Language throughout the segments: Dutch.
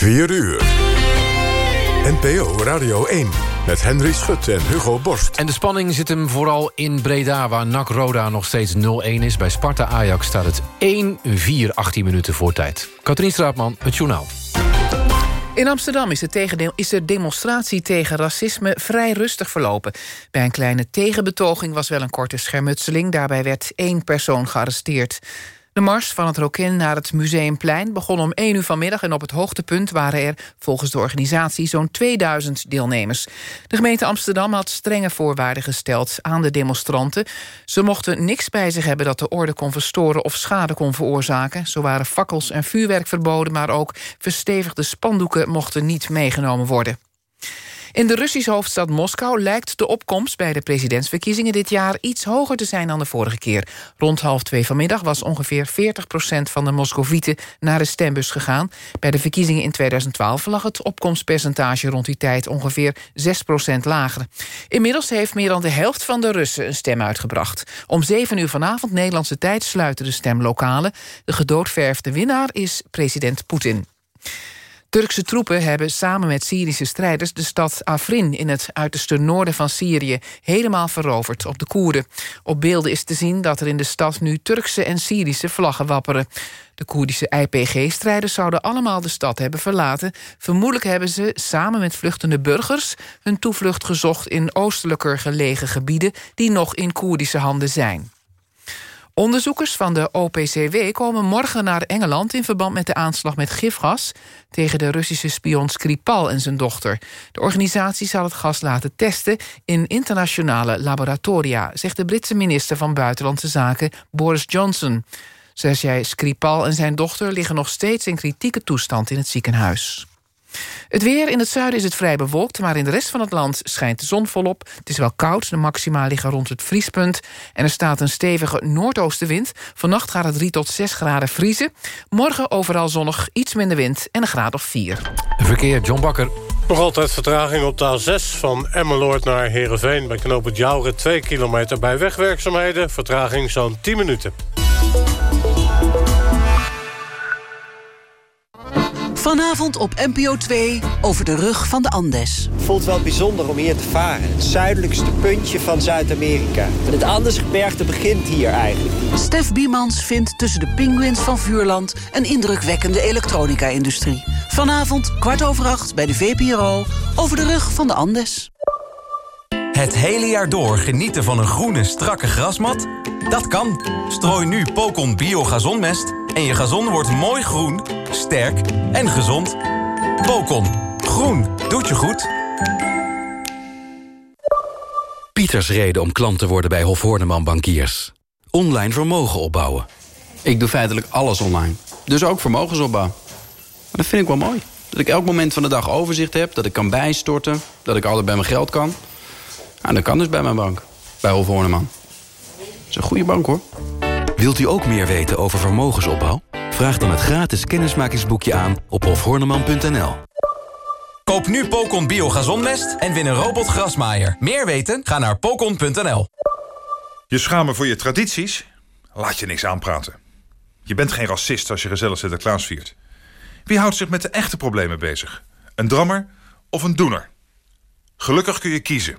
4 uur. NPO Radio 1 met Henry Schut en Hugo Borst. En de spanning zit hem vooral in Breda... waar NAC Roda nog steeds 0-1 is. Bij Sparta Ajax staat het 1-4, 18 minuten voor tijd. Katrien Straatman, het journaal. In Amsterdam is de, is de demonstratie tegen racisme vrij rustig verlopen. Bij een kleine tegenbetoging was wel een korte schermutseling. Daarbij werd één persoon gearresteerd. De mars van het Rokin naar het Museumplein begon om 1 uur vanmiddag... en op het hoogtepunt waren er volgens de organisatie zo'n 2000 deelnemers. De gemeente Amsterdam had strenge voorwaarden gesteld aan de demonstranten. Ze mochten niks bij zich hebben dat de orde kon verstoren... of schade kon veroorzaken. Zo waren fakkels en vuurwerk verboden... maar ook verstevigde spandoeken mochten niet meegenomen worden. In de Russische hoofdstad Moskou lijkt de opkomst bij de presidentsverkiezingen dit jaar iets hoger te zijn dan de vorige keer. Rond half twee vanmiddag was ongeveer 40% van de Moscovieten naar de stembus gegaan. Bij de verkiezingen in 2012 lag het opkomstpercentage rond die tijd ongeveer 6% lager. Inmiddels heeft meer dan de helft van de Russen een stem uitgebracht. Om 7 uur vanavond Nederlandse tijd sluiten de stemlokalen. De gedoodverfde winnaar is president Poetin. Turkse troepen hebben samen met Syrische strijders... de stad Afrin in het uiterste noorden van Syrië... helemaal veroverd op de Koerden. Op beelden is te zien dat er in de stad nu Turkse en Syrische vlaggen wapperen. De Koerdische IPG-strijders zouden allemaal de stad hebben verlaten. Vermoedelijk hebben ze samen met vluchtende burgers... hun toevlucht gezocht in oostelijker gelegen gebieden... die nog in Koerdische handen zijn. Onderzoekers van de OPCW komen morgen naar Engeland... in verband met de aanslag met gifgas... tegen de Russische spion Skripal en zijn dochter. De organisatie zal het gas laten testen... in internationale laboratoria... zegt de Britse minister van Buitenlandse Zaken Boris Johnson. Zoals jij, Skripal en zijn dochter liggen nog steeds... in kritieke toestand in het ziekenhuis. Het weer in het zuiden is het vrij bewolkt... maar in de rest van het land schijnt de zon volop. Het is wel koud, de maxima liggen rond het vriespunt... en er staat een stevige noordoostenwind. Vannacht gaat het 3 tot 6 graden vriezen. Morgen overal zonnig, iets minder wind en een graad of 4. Verkeer, John Bakker. Nog altijd vertraging op de A6 van Emmeloord naar Heerenveen... bij knooppunt Jouren 2 kilometer bij wegwerkzaamheden. Vertraging zo'n 10 minuten. Vanavond op NPO 2 over de rug van de Andes. Het voelt wel bijzonder om hier te varen. Het zuidelijkste puntje van Zuid-Amerika. Het Andesgebergte begint hier eigenlijk. Stef Biemans vindt tussen de pinguïns van Vuurland... een indrukwekkende elektronica-industrie. Vanavond kwart over acht bij de VPRO over de rug van de Andes. Het hele jaar door genieten van een groene, strakke grasmat? Dat kan. Strooi nu Pokon Bio Gazonmest en je gazon wordt mooi groen, sterk en gezond. Pokon. Groen. Doet je goed. Pieters reden om klant te worden bij Hof Horneman Bankiers. Online vermogen opbouwen. Ik doe feitelijk alles online. Dus ook vermogensopbouw. Maar dat vind ik wel mooi. Dat ik elk moment van de dag overzicht heb. Dat ik kan bijstorten. Dat ik altijd bij mijn geld kan. Nou, dat kan dus bij mijn bank. Bij Hof Horneman. Dat is een goede bank hoor. Wilt u ook meer weten over vermogensopbouw? Vraag dan het gratis kennismakingsboekje aan op hofhorneman.nl. Koop nu Pokon Bio Gazonmest en win een robot grasmaaier. Meer weten? Ga naar pokon.nl. Je schamen voor je tradities? Laat je niks aanpraten. Je bent geen racist als je gezellig Sinterklaas viert. Wie houdt zich met de echte problemen bezig? Een drammer of een doener? Gelukkig kun je kiezen.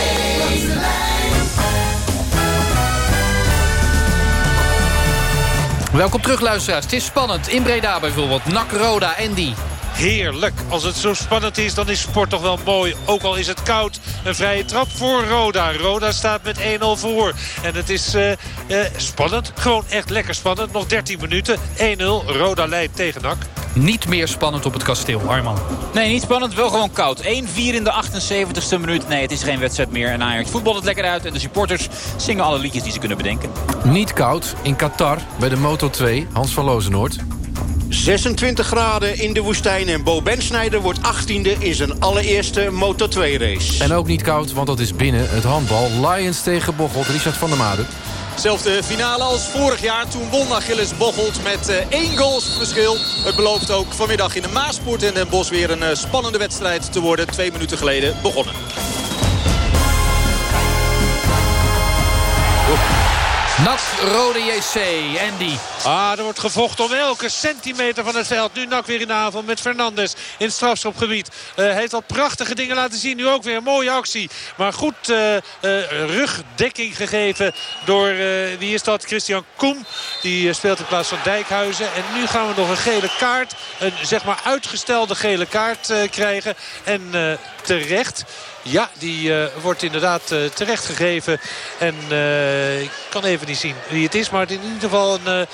Welkom terug, luisteraars. Het is spannend. In Breda bijvoorbeeld. Nak, Roda, Andy. Heerlijk. Als het zo spannend is, dan is sport toch wel mooi. Ook al is het koud. Een vrije trap voor Roda. Roda staat met 1-0 voor. En het is uh, uh, spannend. Gewoon echt lekker spannend. Nog 13 minuten. 1-0. Roda leidt tegen NAC. Niet meer spannend op het kasteel, Arman. Nee, niet spannend. Wel gewoon koud. 1-4 in de 78ste minuut. Nee, het is geen wedstrijd meer. En Ajax voetbalt het lekker uit. En de supporters zingen alle liedjes die ze kunnen bedenken. Niet koud in Qatar bij de Moto 2. Hans van Lozenoord. 26 graden in de woestijn. En Bo Bensnijder wordt 18e in zijn allereerste Moto2-race. En ook niet koud, want dat is binnen het handbal. Lions tegen Bocholt. Richard van der Made. Zelfde finale als vorig jaar. Toen won Achilles Bocholt met uh, één goals verschil. Het belooft ook vanmiddag in de Maaspoort in Den Bosch weer een uh, spannende wedstrijd te worden. Twee minuten geleden begonnen. Nat Rode JC, Andy. Ah, er wordt gevochten om elke centimeter van het veld. Nu Nak weer in de avond met Fernandes in het strafschopgebied. Uh, heeft al prachtige dingen laten zien. Nu ook weer een mooie actie. Maar goed uh, uh, rugdekking gegeven door, wie is dat? Christian Koem. Die speelt in plaats van Dijkhuizen. En nu gaan we nog een gele kaart. Een zeg maar uitgestelde gele kaart krijgen. En terecht. Ja, die uh, wordt inderdaad uh, terecht gegeven. En uh, ik kan even niet zien wie het is. Maar in ieder geval een,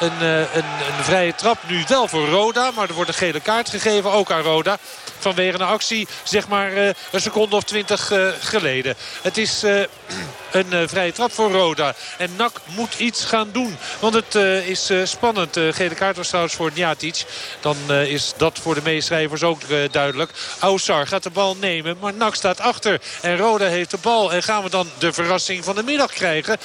een, een, een vrije trap. Nu wel voor Roda. Maar er wordt een gele kaart gegeven. Ook aan Roda. Vanwege een actie, zeg maar een seconde of twintig geleden. Het is een uh, vrije trap voor Roda. En Nak moet iets gaan doen. Want het is spannend. De gele kaart was trouwens voor Njatic. Dan is dat voor de meeschrijvers ook duidelijk. Oussar gaat de bal nemen. Maar Nak staat achter. En Roda heeft de bal. En gaan we dan de verrassing van de middag krijgen.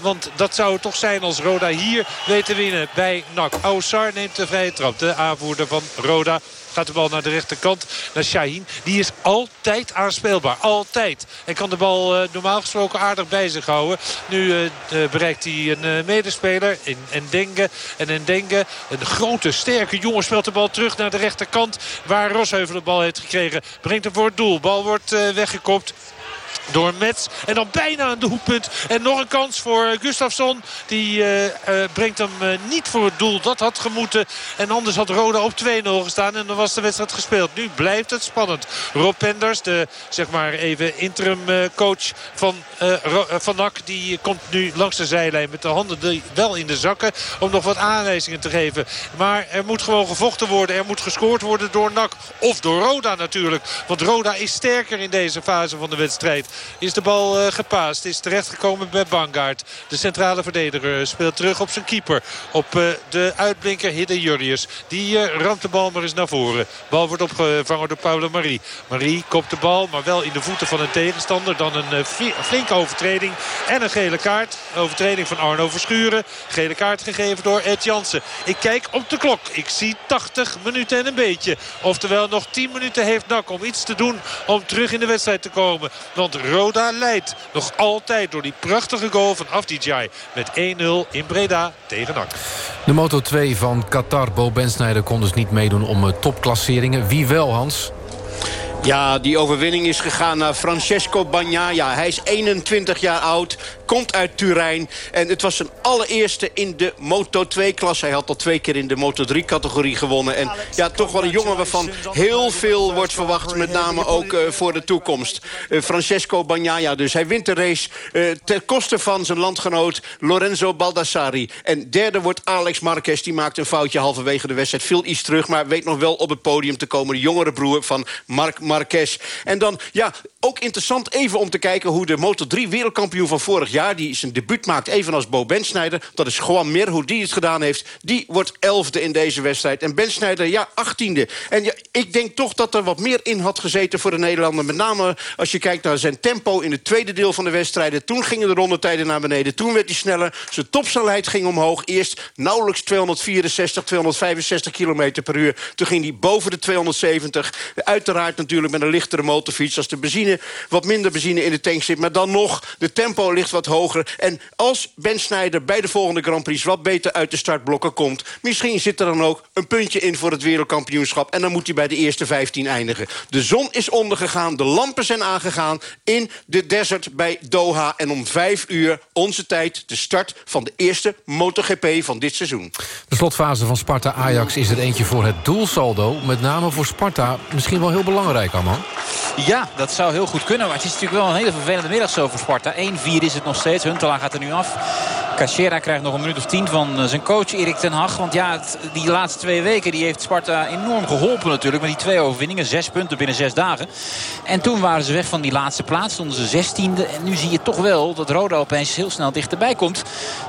want dat zou het toch zijn als Roda hier weet te winnen bij Nak. Oussar neemt de vrije trap. De aanvoerder van Roda gaat de bal naar de rechterkant. Naar Shaheen. Die is altijd aanspeelbaar. Altijd. En kan de bal uh, normaal gesproken aardig bij zich houden. Nu uh, bereikt hij een uh, medespeler. In Ndenge. En Ndenge, een grote, sterke jongen, speelt de bal terug naar de rechterkant. Waar Rosheuvel de bal heeft gekregen. Brengt hem voor het doel. Bal wordt weggekopt door Mets. En dan bijna een doelpunt. En nog een kans voor Gustafsson. Die uh, uh, brengt hem niet voor het doel. Dat had gemoeten. En anders had Roda op 2-0 gestaan. En dan was de wedstrijd gespeeld. Nu blijft het spannend. Rob Penders, de zeg maar even interim coach van, van NAC. Die komt nu langs de zijlijn met de handen wel in de zakken. Om nog wat aanwijzingen te geven. Maar er moet gewoon gevochten worden. Er moet gescoord worden door NAC. Of door Roda natuurlijk. Want Roda is sterker in deze fase van de wedstrijd is de bal uh, gepaast. Is terechtgekomen bij Bangaard. De centrale verdediger speelt terug op zijn keeper. Op uh, de uitblinker Hidde Jurrius. Die uh, ramt de bal maar eens naar voren. Bal wordt opgevangen door Paulo Marie. Marie kopt de bal, maar wel in de voeten van een tegenstander. Dan een flinke overtreding en een gele kaart. Overtreding van Arno Verschuren. Gele kaart gegeven door Ed Jansen. Ik kijk op de klok. Ik zie 80 minuten en een beetje. Oftewel nog 10 minuten heeft NAC om iets te doen om terug in de wedstrijd te komen. Want Roda leidt nog altijd door die prachtige goal van Afdijay. Met 1-0 in Breda tegen NAC. De Moto 2 van Qatar, Bo Bensnijder, kon dus niet meedoen om topklasseringen. Wie wel, Hans? Ja, die overwinning is gegaan naar Francesco Bagnaia. Hij is 21 jaar oud, komt uit Turijn. En het was zijn allereerste in de Moto2-klasse. Hij had al twee keer in de Moto3-categorie gewonnen. En ja, toch wel een jongen waarvan heel veel wordt verwacht. Met name ook uh, voor de toekomst. Uh, Francesco Bagnaia dus. Hij wint de race uh, ten koste van zijn landgenoot Lorenzo Baldassari. En derde wordt Alex Marquez. Die maakt een foutje halverwege de wedstrijd. Viel iets terug, maar weet nog wel op het podium te komen. De jongere broer van Mark Marquez. En dan, ja, ook interessant even om te kijken... hoe de Moto3 wereldkampioen van vorig jaar... die zijn debuut maakt, evenals Bo Bensnijder... dat is Juan Mir, hoe die het gedaan heeft. Die wordt elfde in deze wedstrijd. En Bensnijder, ja, achttiende. En ja, ik denk toch dat er wat meer in had gezeten voor de Nederlander. Met name als je kijkt naar zijn tempo in het tweede deel van de wedstrijden. Toen gingen de rondetijden naar beneden. Toen werd hij sneller. Zijn topsnelheid ging omhoog. Eerst nauwelijks 264, 265 km per uur. Toen ging hij boven de 270. Uiteraard natuurlijk met een lichtere motorfiets... als de benzine, wat minder benzine in de tank zit. Maar dan nog, de tempo ligt wat hoger. En als Ben Snijder bij de volgende Grand Prix... wat beter uit de startblokken komt... misschien zit er dan ook een puntje in voor het wereldkampioenschap... en dan moet hij bij de eerste 15 eindigen. De zon is ondergegaan, de lampen zijn aangegaan... in de desert bij Doha. En om vijf uur onze tijd de start van de eerste MotoGP van dit seizoen. De slotfase van Sparta-Ajax is er eentje voor het doelsaldo. Met name voor Sparta misschien wel heel belangrijk, Ja, dat zou heel goed kunnen. Maar het is natuurlijk wel een hele vervelende middag zo voor Sparta. 1-4 is het nog steeds. Huntelaar gaat er nu af. Cachera krijgt nog een minuut of tien van zijn coach Erik ten Hag. Want ja, die laatste twee weken die heeft Sparta enorm geholpen natuurlijk. Met die twee overwinningen. Zes punten binnen zes dagen. En toen waren ze weg van die laatste plaats. Stonden ze zestiende. En nu zie je toch wel dat Roda opeens heel snel dichterbij komt.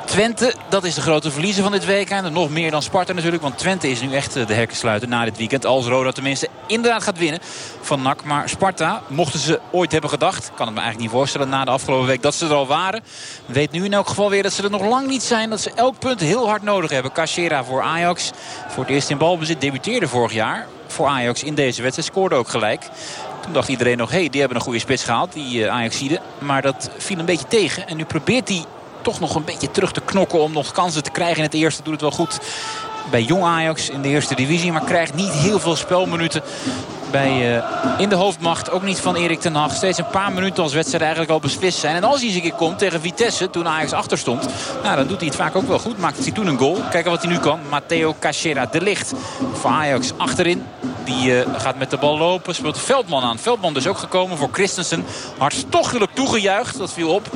Twente, dat is de grote verliezer van dit week. En nog meer dan Sparta natuurlijk. Want Twente is nu echt de hekken sluiten na dit weekend. Als Roda tenminste inderdaad gaat winnen van NAC. Maar Sparta, mochten ze ooit hebben gedacht... kan het me eigenlijk niet voorstellen na de afgelopen week dat ze er al waren. Weet nu in elk geval weer dat ze er nog lang niet zijn. Dat ze elk punt heel hard nodig hebben. Cachera voor Ajax. Voor het eerst in balbezit debuteerde vorig jaar voor Ajax in deze wedstrijd. Scoorde ook gelijk. Toen dacht iedereen nog, hé, hey, die hebben een goede spits gehaald, die uh, Ajaxide. Maar dat viel een beetje tegen. En nu probeert hij toch nog een beetje terug te knokken om nog kansen te krijgen in het eerste. Doet het wel goed bij Jong Ajax in de eerste divisie. Maar krijgt niet heel veel spelminuten bij, uh, in de hoofdmacht. Ook niet van Erik ten Hag. Steeds een paar minuten als wedstrijd eigenlijk al beslist zijn. En als hij eens een keer komt tegen Vitesse, toen Ajax achter stond... Nou, dan doet hij het vaak ook wel goed. Maakt hij toen een goal. Kijken wat hij nu kan. Matteo Cachera de licht voor Ajax achterin. Die uh, gaat met de bal lopen. Speelt Veldman aan. Veldman dus ook gekomen voor Christensen. Hartstochtelijk toegejuicht. Dat viel op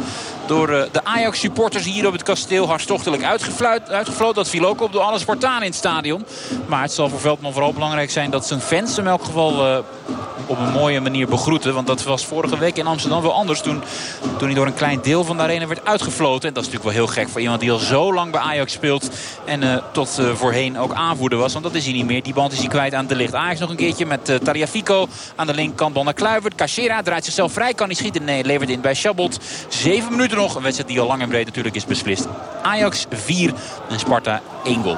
door uh, de Ajax supporters hier op het kasteel. Hartstochtelijk uitgefloten. Dat viel ook op door alle Spartanen in het stadion. Maar het zal voor Veldman vooral belangrijk zijn dat zijn fans hem in elk geval uh, op een mooie manier begroeten. Want dat was vorige week in Amsterdam wel anders. Toen, toen hij door een klein deel van de arena werd uitgefloten. En dat is natuurlijk wel heel gek voor iemand die al zo lang bij Ajax speelt. En uh, tot voorheen ook aanvoerder was. Want dat is hij niet meer. Die band is hij kwijt aan de licht. Ajax nog een keertje met Tariafico aan de linkerkant. Bal naar Kluivert. Cachera draait zichzelf vrij. Kan hij schieten? Nee, levert in bij Chabot. Zeven minuten nog. Een wedstrijd die al lang en breed natuurlijk is beslist. Ajax 4 en Sparta 1 goal.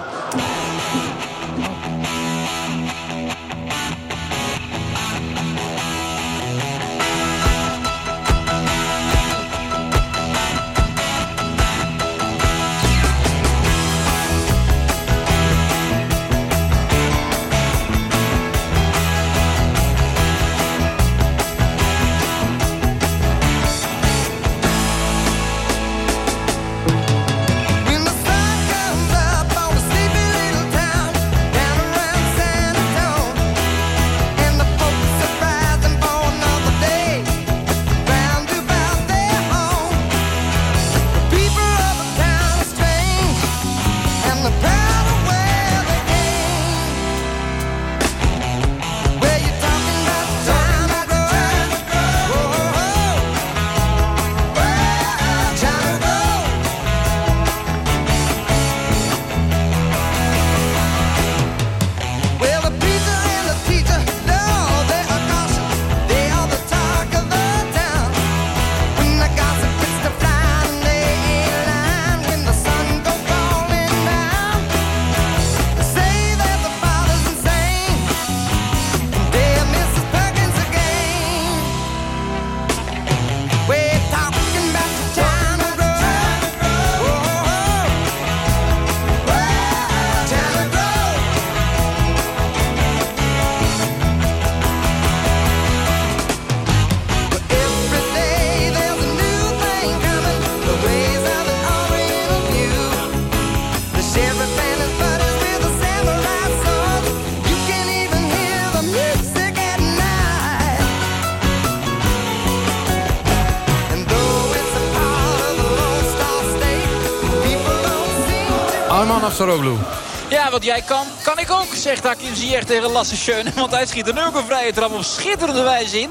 Ja, wat jij kan, kan ik ook, zegt Hakim Ziyech tegen Lasse Schöne. Want hij schiet er nu ook een vrije trap op schitterende wijze in.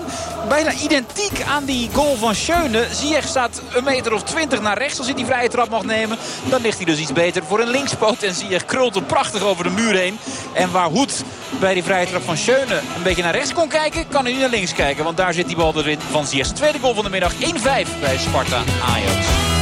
Bijna identiek aan die goal van Schöne. Ziyech staat een meter of twintig naar rechts als hij die vrije trap mag nemen. Dan ligt hij dus iets beter voor een linkspoot. En Ziyech krult hem prachtig over de muur heen. En waar Hoed bij die vrije trap van Schöne een beetje naar rechts kon kijken... kan hij nu naar links kijken. Want daar zit die bal erin van Ziyech. Tweede goal van de middag 1-5 bij Sparta Ajax.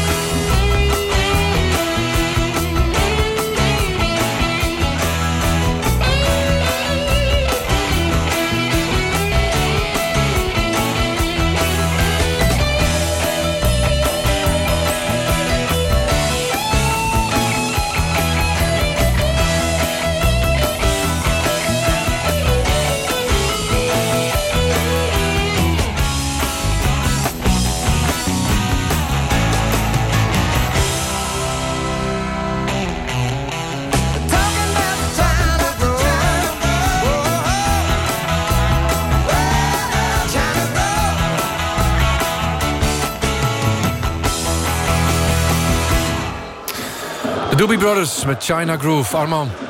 Doobie Brothers met China Groove. Arman.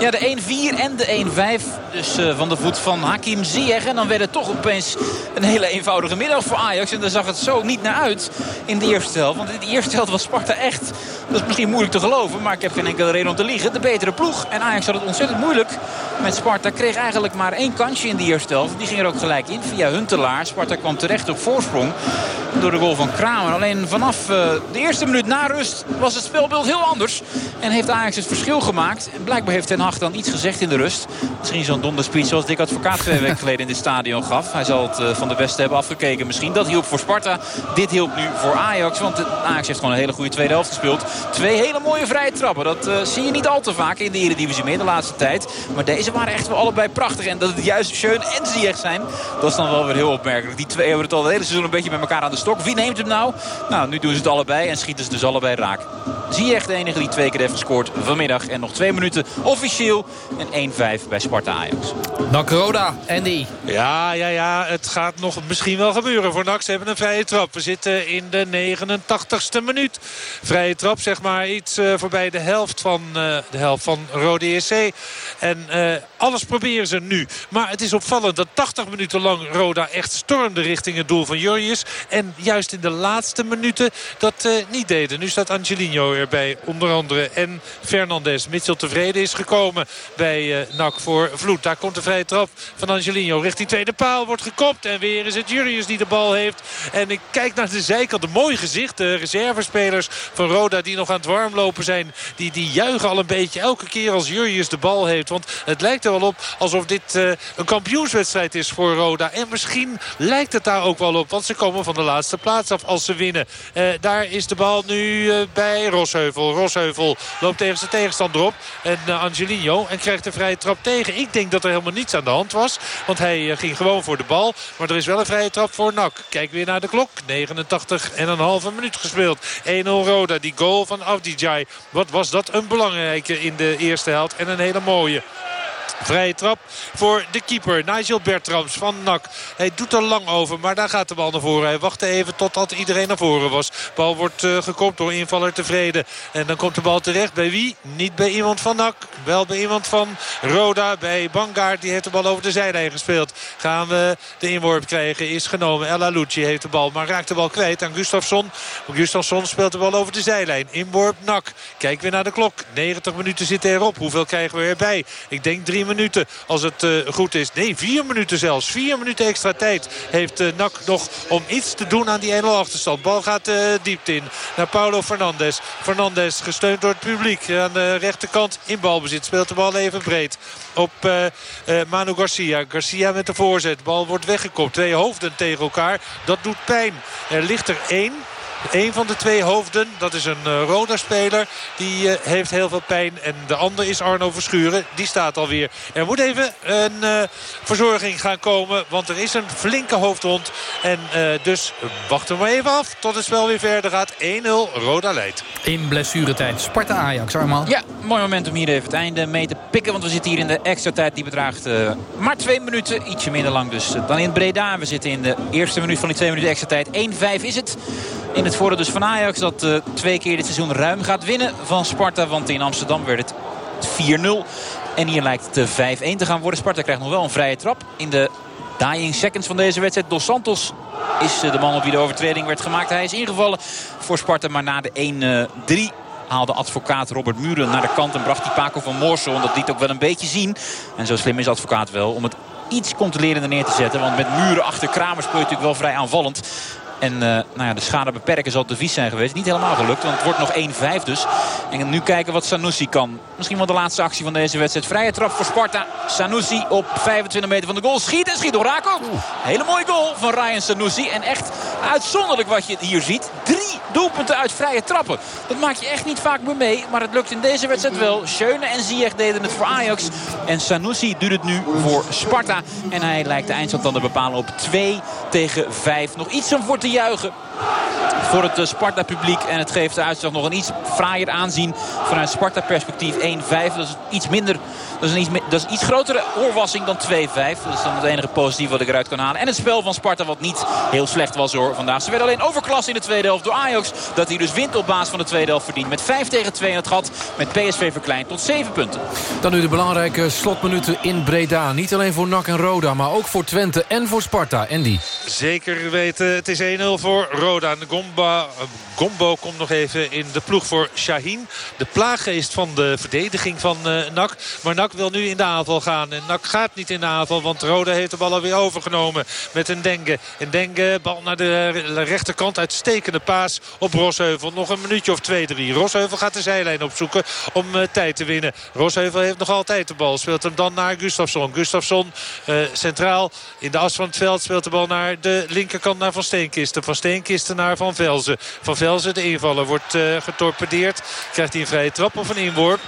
Ja, de 1-4 en de 1-5. Dus uh, van de voet van Hakim Ziyech. En dan werd het toch opeens een hele eenvoudige middag voor Ajax. En daar zag het zo niet naar uit in de eerste helft. Want in de eerste helft was Sparta echt, dat is misschien moeilijk te geloven... maar ik heb geen enkele reden om te liegen, de betere ploeg. En Ajax had het ontzettend moeilijk met Sparta. Kreeg eigenlijk maar één kansje in de eerste helft. Die ging er ook gelijk in via Huntelaar. Sparta kwam terecht op voorsprong door de goal van Kramer. Alleen vanaf uh, de eerste minuut na rust was het spelbeeld heel anders. En heeft Ajax het verschil gemaakt. En blijkbaar heeft Ten Hag dan iets gezegd in de rust. Misschien zo'n donderspeech zoals Dick Advocaat twee weken geleden in dit stadion gaf. Hij zal het uh, van de beste hebben afgekeken misschien. Dat hielp voor Sparta. Dit hielp nu voor Ajax. Want Ajax heeft gewoon een hele goede tweede helft gespeeld. Twee hele mooie vrije trappen. Dat uh, zie je niet al te vaak in de Eredivisie meer de laatste tijd. Maar deze waren echt wel allebei prachtig. En dat het juist Schön en Ziyech zijn, dat is dan wel weer heel opmerkelijk. Die twee hebben het al het hele seizoen een beetje met elkaar aan de stok. Wie neemt hem nou? Nou, nu doen ze het allebei en schieten ze dus allebei raak. Ziyech de enige die twee keer heeft gescoord vanmiddag. En nog twee minuten officieel. En 1-5 bij Sparta Ajax. Nak Roda, Andy. Ja, ja, ja. Het gaat nog misschien wel gebeuren voor NAC. Ze hebben een vrije trap. We zitten in de 89ste minuut. Vrije trap, zeg maar, iets uh, voorbij de helft van, uh, de helft van Rode EC. En uh, alles proberen ze nu. Maar het is opvallend dat 80 minuten lang Roda echt stormde richting het doel van Jurrius. En juist in de laatste minuten dat niet deden. Nu staat Angelino erbij, onder andere. En Fernandes. Mitchell tevreden is gekomen bij NAC voor Vloed. Daar komt de vrije trap van Angelino richting tweede paal. Wordt gekopt en weer is het Jurrius die de bal heeft. En ik kijk naar de zijkant. Een mooi gezicht. De reservespelers van Roda die nog aan het warmlopen zijn. Die, die juichen al een beetje elke keer als Jurrius de bal heeft. Want het lijkt er wel op alsof dit uh, een kampioenswedstrijd is voor Roda. En misschien lijkt het daar ook wel op. Want ze komen van de laatste plaats af als ze winnen. Uh, daar is de bal nu bij Rosheuvel. Rosheuvel loopt tegen zijn tegenstander op. En Angelino. En krijgt de vrije trap tegen. Ik denk dat er helemaal niets aan de hand was. Want hij ging gewoon voor de bal. Maar er is wel een vrije trap voor NAC. Kijk weer naar de klok. 89 en een minuut gespeeld. 1-0 Roda. Die goal van Avdijay. Wat was dat een belangrijke in de eerste helft. En een hele mooie. Vrije trap voor de keeper. Nigel Bertrams van NAC. Hij doet er lang over, maar daar gaat de bal naar voren. Hij wachtte even totdat iedereen naar voren was. Bal wordt uh, gekopt door invaller tevreden. En dan komt de bal terecht. Bij wie? Niet bij iemand van NAC. Wel bij iemand van Roda. Bij Bangaard. Die heeft de bal over de zijlijn gespeeld. Gaan we de inworp krijgen. Is genomen. El Alucci heeft de bal. Maar raakt de bal kwijt aan Gustafsson. Gustafsson speelt de bal over de zijlijn. Inworp NAC. Kijk weer naar de klok. 90 minuten zitten erop. Hoeveel krijgen we erbij? Ik denk drie minuten als het uh, goed is. Nee, vier minuten zelfs. Vier minuten extra tijd heeft uh, NAC nog om iets te doen aan die 1-0 achterstand. Bal gaat uh, diepte in naar Paulo Fernandes. Fernandes gesteund door het publiek aan de rechterkant in balbezit. Speelt de bal even breed op Manu Garcia. Garcia met de voorzet. Bal wordt weggekopt. Twee hoofden tegen elkaar. Dat doet pijn. Er ligt er één. Een van de twee hoofden, dat is een uh, Roda-speler. Die uh, heeft heel veel pijn. En de ander is Arno Verschuren. Die staat alweer. Er moet even een uh, verzorging gaan komen. Want er is een flinke hoofdwond. En dus wachten we maar even af tot het spel weer verder gaat. 1-0 Roda leidt. In blessuretijd Sparta-Ajax, Arman. Ja, mooi moment om hier even het einde mee te pikken. Want we zitten hier in de extra tijd. Die bedraagt maar twee minuten. Ietsje minder lang dus dan in Breda. We zitten in de eerste minuut van die twee minuten extra tijd. 1-5 is het. In het voordeel dus van Ajax dat uh, twee keer dit seizoen ruim gaat winnen van Sparta. Want in Amsterdam werd het 4-0. En hier lijkt het 5-1 te gaan worden. Sparta krijgt nog wel een vrije trap in de dying seconds van deze wedstrijd. Dos Santos is de man op wie de overtreding werd gemaakt. Hij is ingevallen voor Sparta, maar na de 1-3 haalde advocaat Robert Muren naar de kant en bracht die Paco van Moorsel. En dat liet ook wel een beetje zien. En zo slim is advocaat wel om het iets controlerender neer te zetten. Want met Muren achter Kramer speelt natuurlijk wel vrij aanvallend. En uh, nou ja, de schade beperken zal te vies zijn geweest. Niet helemaal gelukt, want het wordt nog 1-5 dus. En nu kijken wat Sanusi kan. Misschien wel de laatste actie van deze wedstrijd. Vrije trap voor Sparta. Sanusi op 25 meter van de goal. Schiet en schiet door raak ook. Hele mooie goal van Ryan Sanusi. En echt uitzonderlijk wat je hier ziet. Drie doelpunten uit vrije trappen. Dat maak je echt niet vaak meer mee. Maar het lukt in deze wedstrijd wel. Schöne en Ziyech deden het voor Ajax. En Sanusi doet het nu voor Sparta. En hij lijkt de eindstand dan te bepalen op 2 tegen 5. Nog iets om voor te juichen voor het Sparta-publiek. En het geeft de uitslag nog een iets fraaier aanzien vanuit Sparta-perspectief. 1-5, dat is iets minder Dat is een iets, dat is iets grotere oorwassing dan 2-5. Dat is dan het enige positieve wat ik eruit kan halen. En het spel van Sparta wat niet heel slecht was hoor vandaag. Ze werden alleen overklas in de tweede helft door Ajax. Dat hij dus wint op basis van de tweede helft verdient. Met 5 tegen 2 in het gat. Met PSV verkleind tot 7 punten. Dan nu de belangrijke slotminuten in Breda. Niet alleen voor NAC en Roda, maar ook voor Twente en voor Sparta. Andy. Zeker weten, het is 1-0 voor Roda. De Gomba, Gombo komt nog even in de ploeg voor Shaheen. De plaaggeest van de verdediging van uh, NAC. Maar NAC wil nu in de aanval gaan. En NAC gaat niet in de aanval, want Roda heeft de bal alweer overgenomen. Met een Denge. Een Denge, bal naar de rechterkant. Uitstekende paas op Rosheuvel. Nog een minuutje of twee, drie. Rosheuvel gaat de zijlijn opzoeken om uh, tijd te winnen. Rosheuvel heeft nog altijd de bal. Speelt hem dan naar Gustafsson. Gustafsson uh, centraal in de as van het veld speelt de bal naar de linkerkant naar Van Steenkisten. Van Steenkisten naar Van Velzen. Van Velzen, de invaller, wordt uh, getorpedeerd. Krijgt hij een vrije trap of een inworp.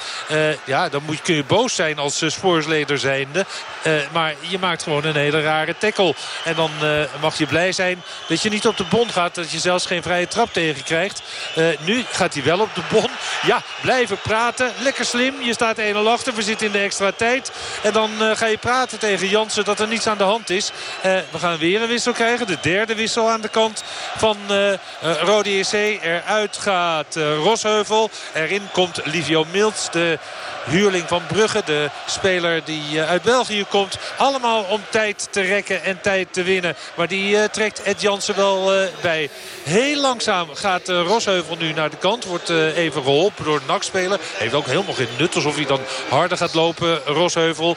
Ja, dan moet, kun je boos zijn als uh, spoorsleder zijnde. maar je maakt gewoon een hele rare tackle. En dan mag je blij zijn dat je niet op de bon gaat. Dat je zelfs geen vrije trap tegen krijgt. nu gaat hij wel op de bon. Ja, blijven praten. Lekker slim. Je staat 1-0 achter. We zitten in de extra tijd. En dan ga je praten tegen Jansen dat er niets aan de hand is. we gaan weer een wissel krijgen. De derde wissel aan de kant van Rode EC. Eruit gaat Rosheuvel. Erin komt Livio Milts, de huurling van Brugge. De speler die uit België komt. Allemaal om tijd te rekken en tijd te winnen. Maar die trekt Ed Jansen wel bij. Heel langzaam gaat Rosheuvel nu naar de kant. Wordt even geholpen door de NAC-speler. Heeft ook helemaal geen nut alsof hij dan harder gaat lopen. Rosheuvel.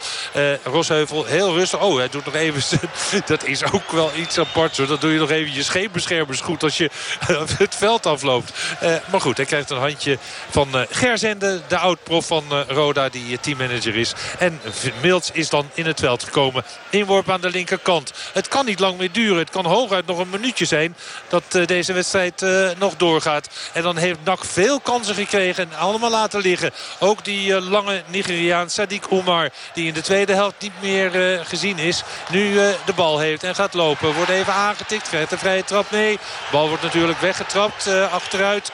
Rosheuvel heel rustig. Oh, hij doet nog even... dat is ook wel iets apart. Dat doe je nog even je scheepbeschermers goed als je het veld afloopt. Uh, maar goed, hij krijgt een handje van Gerzende. De oud-prof van Roda die teammanager is. En Milts is dan in het veld gekomen. Inworp aan de linkerkant. Het kan niet lang meer duren. Het kan hooguit nog een minuutje zijn dat deze wedstrijd nog doorgaat. En dan heeft NAC veel kansen gekregen en allemaal laten liggen. Ook die lange Nigeriaan Sadiq Omar die in de tweede helft niet meer gezien is. Nu de bal heeft en gaat lopen. Wordt even aangetikt. Krijgt een vrije trap mee. De bal wordt natuurlijk weggetrapt achteruit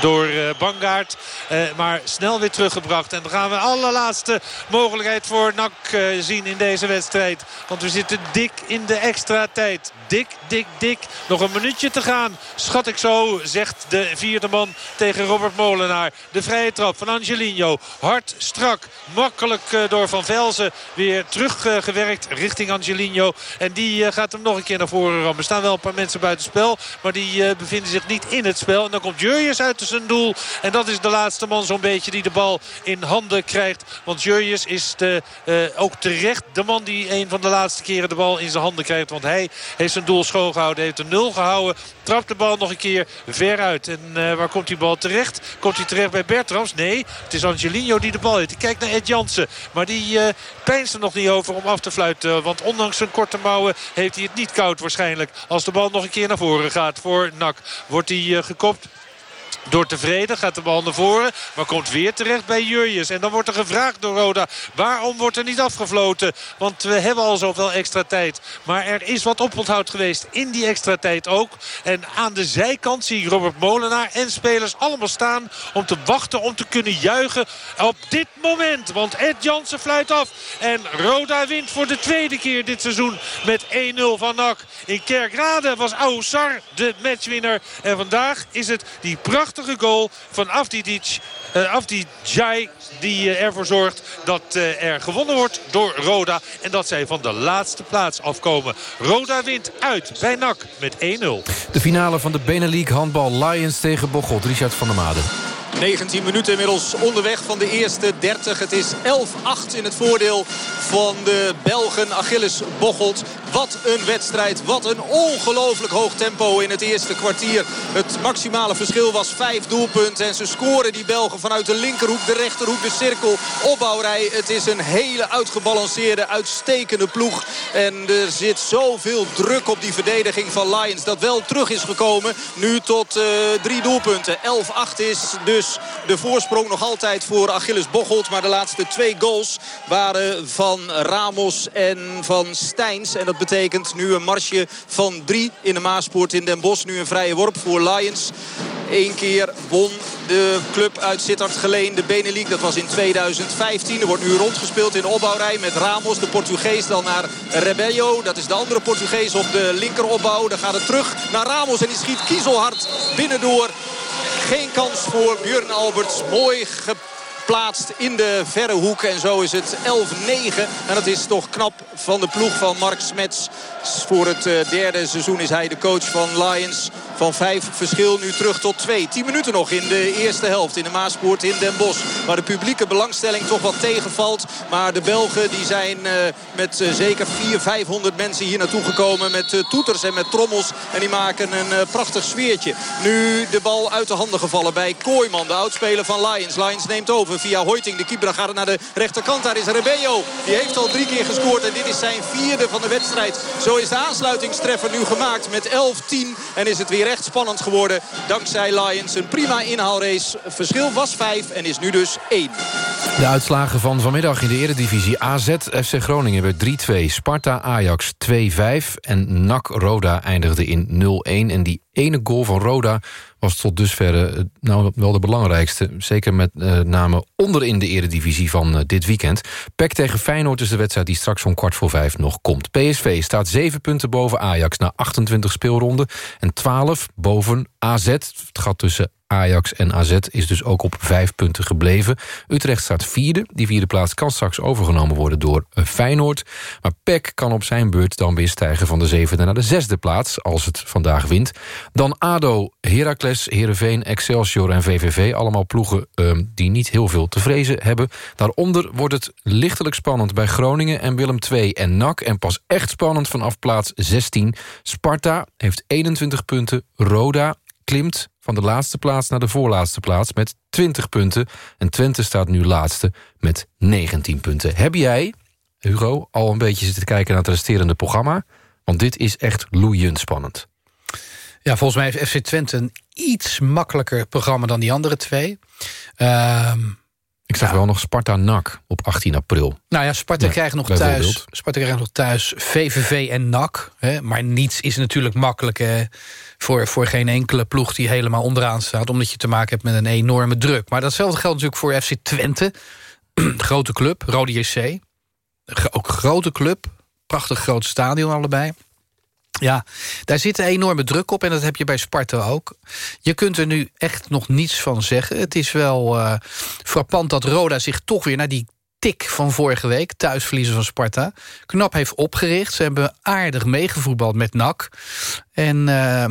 door uh, Bangaard. Uh, maar snel weer teruggebracht. En dan gaan we de allerlaatste mogelijkheid voor NAC uh, zien in deze wedstrijd. Want we zitten dik in de extra tijd. Dik, dik, dik. Nog een minuutje te gaan. Schat ik zo, zegt de vierde man tegen Robert Molenaar. De vrije trap van Angelino. Hard, strak, makkelijk door Van Velzen. Weer teruggewerkt richting Angelino. En die gaat hem nog een keer naar voren rammen. Er staan wel een paar mensen buiten spel. Maar die bevinden zich niet in het spel. En dan komt Jurjes uit zijn doel. En dat is de laatste man zo'n beetje die de bal in handen krijgt. Want Jurjes is de, uh, ook terecht de man die een van de laatste keren de bal in zijn handen krijgt. Want hij heeft zijn doel schoongehouden. Heeft een nul gehouden. Trapt de bal nog een keer ver uit. En uh, waar komt die bal terecht? Komt hij terecht bij Bertrams? Nee, het is Angelino die de bal heeft. Kijkt naar Ed Jansen. Maar die uh, pijnst er nog niet over om af te fluiten. Want ondanks zijn korte mouwen heeft hij het niet koud waarschijnlijk. Als de bal nog een keer naar voren gaat voor Nak. Wordt hij gekopt door tevreden. Gaat de bal naar voren. Maar komt weer terecht bij Jurjes. En dan wordt er gevraagd door Roda. Waarom wordt er niet afgefloten? Want we hebben al zoveel extra tijd. Maar er is wat oponthoud geweest in die extra tijd ook. En aan de zijkant zie ik Robert Molenaar en spelers allemaal staan. Om te wachten, om te kunnen juichen op dit moment. Want Ed Jansen fluit af. En Roda wint voor de tweede keer dit seizoen met 1-0 van NAC. In Kerkrade was Oussar de matchwinner. En vandaag is het die prachtige prachtige goal van Afdidic. Uh, Afdijay die uh, ervoor zorgt dat uh, er gewonnen wordt door Roda. En dat zij van de laatste plaats afkomen. Roda wint uit bij NAC met 1-0. De finale van de Benelink handbal Lions tegen Bocholt. Richard van der Maden. 19 minuten inmiddels onderweg van de eerste 30. Het is 11-8 in het voordeel van de Belgen Achilles Bocholt. Wat een wedstrijd. Wat een ongelooflijk hoog tempo in het eerste kwartier. Het maximale verschil was vijf doelpunten. En ze scoren die Belgen vanuit de linkerhoek, de rechterhoek, de cirkel, opbouwrij. Het is een hele uitgebalanceerde, uitstekende ploeg. En er zit zoveel druk op die verdediging van Lions. Dat wel terug is gekomen. Nu tot uh, drie doelpunten. 11-8 is dus de voorsprong nog altijd voor Achilles Bocholt. Maar de laatste twee goals waren van Ramos en van Steins. En dat betekent nu een marsje van drie in de Maaspoort in Den Bosch. Nu een vrije worp voor Lions. Eén keer won de club uit Sittard Geleen de Benelink. Dat was in 2015. Er wordt nu rondgespeeld in de opbouwrij met Ramos. De Portugees dan naar Rebello. Dat is de andere Portugees op de linkeropbouw. Dan gaat het terug naar Ramos en die schiet kiezelhard binnendoor. Geen kans voor Björn Alberts. Mooi geplaatst in de verre hoek. En zo is het 11-9. En dat is toch knap van de ploeg van Mark Smets. Voor het eh, derde seizoen is hij de coach van Lions. Van vijf verschil nu terug tot twee. Tien minuten nog in de eerste helft in de Maaspoort in Den Bosch. Waar de publieke belangstelling toch wat tegenvalt. Maar de Belgen die zijn uh, met uh, zeker 400, 500 mensen hier naartoe gekomen. Met toeters en met trommels. En die maken een prachtig sfeertje. Nu de bal uit de handen gevallen bij Kooiman. De oudspeler van Lions. Lions neemt over via Hoiting. De keeper gaat naar de rechterkant. Daar is Rebello. Die heeft al drie keer gescoord. En dit is zijn vierde van de wedstrijd. Zo is de aansluitingstreffer nu gemaakt met 11-10. En is het weer echt spannend geworden. Dankzij Lions een prima inhaalrace. Verschil was 5 en is nu dus 1. De uitslagen van vanmiddag in de eredivisie. AZ FC Groningen werd 3-2. Sparta Ajax 2-5. En NAC Roda eindigde in 0-1. En die ene goal van Roda was tot dusver nou, wel de belangrijkste. Zeker met uh, name onderin de eredivisie van uh, dit weekend. PEC tegen Feyenoord is de wedstrijd die straks om kwart voor vijf nog komt. PSV staat 7 punten boven Ajax na 28 speelronden. En 12 boven AZ. Het gat tussen Ajax en AZ is dus ook op vijf punten gebleven. Utrecht staat vierde. Die vierde plaats kan straks overgenomen worden door Feyenoord. Maar PEC kan op zijn beurt dan weer stijgen van de zevende naar de zesde plaats... als het vandaag wint. Dan ADO, Heracles, Heerenveen, Excelsior en VVV. Allemaal ploegen um, die niet heel veel te vrezen hebben. Daaronder wordt het lichtelijk spannend bij Groningen en Willem II en NAC. En pas echt spannend vanaf plaats 16. Sparta heeft 21 punten, Roda klimt van de laatste plaats naar de voorlaatste plaats met 20 punten. En Twente staat nu laatste met 19 punten. Heb jij, Hugo, al een beetje zitten kijken naar het resterende programma? Want dit is echt loeiend spannend. Ja, volgens mij heeft FC Twente een iets makkelijker programma dan die andere twee. Uh, ik zag ja. wel nog Sparta-NAC op 18 april. Nou ja, Sparta ja, krijgt nog thuis. Sparta krijgt nog thuis VVV en NAC. Hè, maar niets is natuurlijk makkelijk hè, voor, voor geen enkele ploeg die helemaal onderaan staat. Omdat je te maken hebt met een enorme druk. Maar datzelfde geldt natuurlijk voor FC Twente. grote club, Rode JC. Ook grote club. Prachtig groot stadion allebei. Ja, daar zit een enorme druk op en dat heb je bij Sparta ook. Je kunt er nu echt nog niets van zeggen. Het is wel uh, frappant dat Roda zich toch weer naar die tik van vorige week... thuisverliezen van Sparta, knap heeft opgericht. Ze hebben aardig meegevoetbald met NAC. En uh,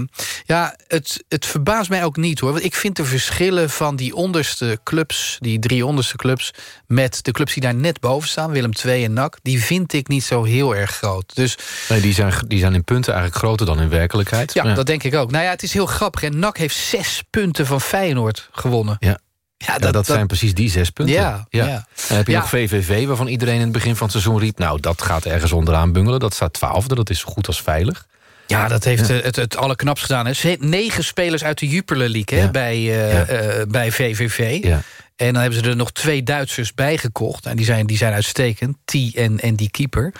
ja, het, het verbaast mij ook niet hoor. Want ik vind de verschillen van die onderste clubs... die drie onderste clubs... met de clubs die daar net boven staan... Willem II en NAC... die vind ik niet zo heel erg groot. Dus, nee, die, zijn, die zijn in punten eigenlijk groter dan in werkelijkheid. Ja, ja. dat denk ik ook. Nou ja, het is heel grappig. En NAC heeft zes punten van Feyenoord gewonnen. Ja. Ja, dat, ja, dat, zijn precies die zes punten. Ja, ja. ja. En heb je nog VVV, waarvan iedereen in het begin van het seizoen riep... nou, dat gaat ergens onderaan bungelen. Dat staat twaalfde, dat is zo goed als veilig. Ja, dat heeft ja. het, het allerknapst gedaan. Hè. Negen spelers uit de Jupiler League hè, bij, uh, uh, bij VVV. En dan hebben ze er nog twee Duitsers bijgekocht. En die zijn, die zijn uitstekend. T en, en die keeper.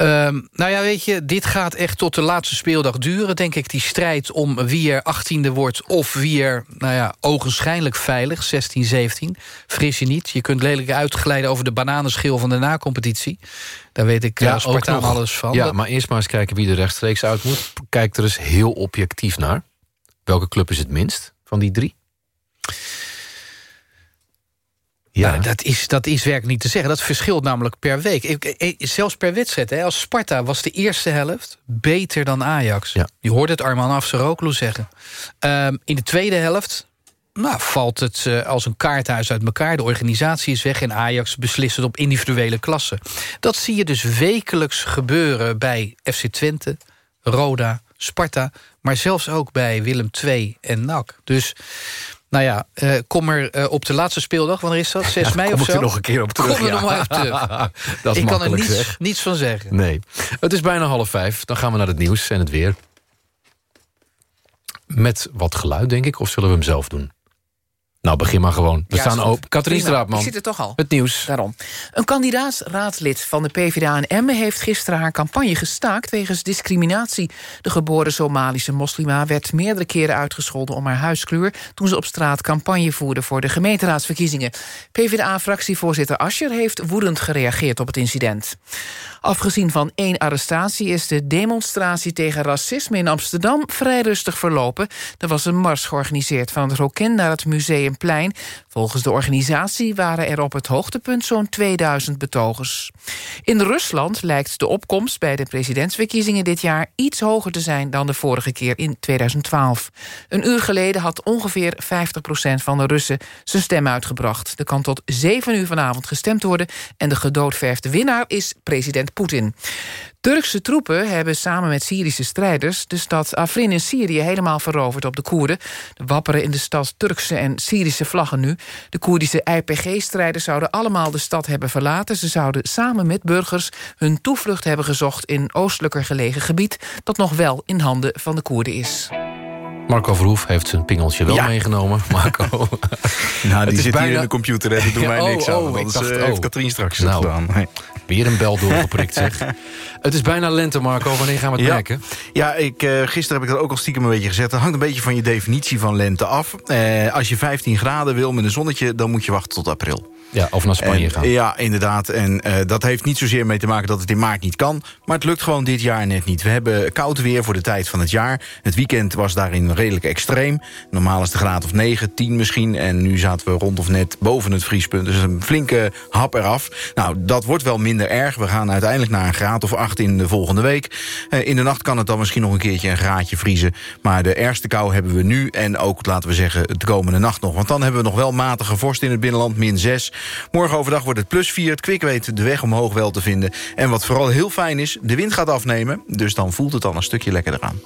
Um, nou ja, weet je, dit gaat echt tot de laatste speeldag duren. Denk ik, die strijd om wie er achttiende wordt... of wie er, nou ja, ogenschijnlijk veilig, 16, 17. Fris je niet. Je kunt lelijk uitglijden over de bananenschil van de nacompetitie. Daar weet ik ja, Spartaan alles van. Ja, maar eerst maar eens kijken wie er rechtstreeks uit moet. Kijk er eens heel objectief naar. Welke club is het minst van die drie? Ja, nou, dat, is, dat is werkelijk niet te zeggen. Dat verschilt namelijk per week. Ik, zelfs per wedstrijd. Hè. Als Sparta was de eerste helft beter dan Ajax. Ja. Je hoorde het Arman Afseroglu zeggen. Um, in de tweede helft nou, valt het uh, als een kaarthuis uit elkaar. De organisatie is weg en Ajax beslist het op individuele klassen. Dat zie je dus wekelijks gebeuren bij FC Twente, Roda, Sparta... maar zelfs ook bij Willem II en NAC. Dus nou ja, uh, kom er uh, op de laatste speeldag, wanneer is dat? 6 ja, mei of zo? Kom er nog een keer op terug. Kom er ja. nog maar op terug. dat is Ik kan er niets, zeg. niets van zeggen. Nee. Het is bijna half vijf. Dan gaan we naar het nieuws en het weer. Met wat geluid, denk ik. Of zullen we hem zelf doen? Nou, begin maar gewoon. We Ja, staan is goed. op. Katrien. Straatman. Ik zit er toch al. Het nieuws. Daarom. Een kandidaatsraadslid van de PvdA in Emmen... heeft gisteren haar campagne gestaakt wegens discriminatie. De geboren Somalische moslima werd meerdere keren uitgescholden... om haar huiskleur toen ze op straat campagne voerde... voor de gemeenteraadsverkiezingen. PvdA-fractievoorzitter Ascher heeft woedend gereageerd op het incident. Afgezien van één arrestatie is de demonstratie tegen racisme in Amsterdam vrij rustig verlopen. Er was een mars georganiseerd van het Rokin naar het Museumplein. Volgens de organisatie waren er op het hoogtepunt zo'n 2000 betogers. In Rusland lijkt de opkomst bij de presidentsverkiezingen dit jaar iets hoger te zijn dan de vorige keer in 2012. Een uur geleden had ongeveer 50% van de Russen zijn stem uitgebracht. Er kan tot 7 uur vanavond gestemd worden en de gedoodverfde winnaar is president Poetin. Turkse troepen hebben samen met Syrische strijders... de stad Afrin in Syrië helemaal veroverd op de Koerden. Er wapperen in de stad Turkse en Syrische vlaggen nu. De Koerdische IPG-strijders zouden allemaal de stad hebben verlaten. Ze zouden samen met burgers hun toevlucht hebben gezocht... in oostelijker gelegen gebied... dat nog wel in handen van de Koerden is. Marco Verhoef heeft zijn pingeltje wel Ja. meegenomen. Marco. Nou, Het die is zit bijna- hier in de computer, hè. dat doet mij niks oh, aan. oh, Anders dacht, eh, oh. heeft Katrien straks het Nou, gedaan. Nee. Weer een bel doorgeprikt, zeg. Het is bijna lente, Marco. Wanneer gaan we het Ja. merken? Ja, ik, eh, gisteren heb ik dat ook al stiekem een beetje gezegd. Dat hangt een beetje van je definitie van lente af. Eh, als je 15 graden wil met een zonnetje, dan moet je wachten tot april. Ja, of naar Spanje En, gaan. Ja, inderdaad. En eh, dat heeft niet zozeer mee te maken dat het in maart niet kan. Maar het lukt gewoon dit jaar net niet. We hebben koud weer voor de tijd van het jaar. Het weekend was daarin redelijk extreem. Normaal is de graad of 9, 10 misschien. En nu zaten we rond of net boven het vriespunt. Dus een flinke hap eraf. Nou, dat wordt wel minder erg. We gaan uiteindelijk naar een graad of 8 in de volgende week. Eh, in de nacht kan het dan misschien nog een keertje een graadje vriezen. Maar de ergste kou hebben we nu. En ook, laten we zeggen, de komende nacht nog. Want dan hebben we nog wel matige vorst in het binnenland, min 6. Morgen overdag wordt het plus 4. Het kwik weet de weg omhoog wel te vinden. En wat vooral heel fijn is, de wind gaat afnemen. Dus dan voelt het dan een stukje lekkerder aan.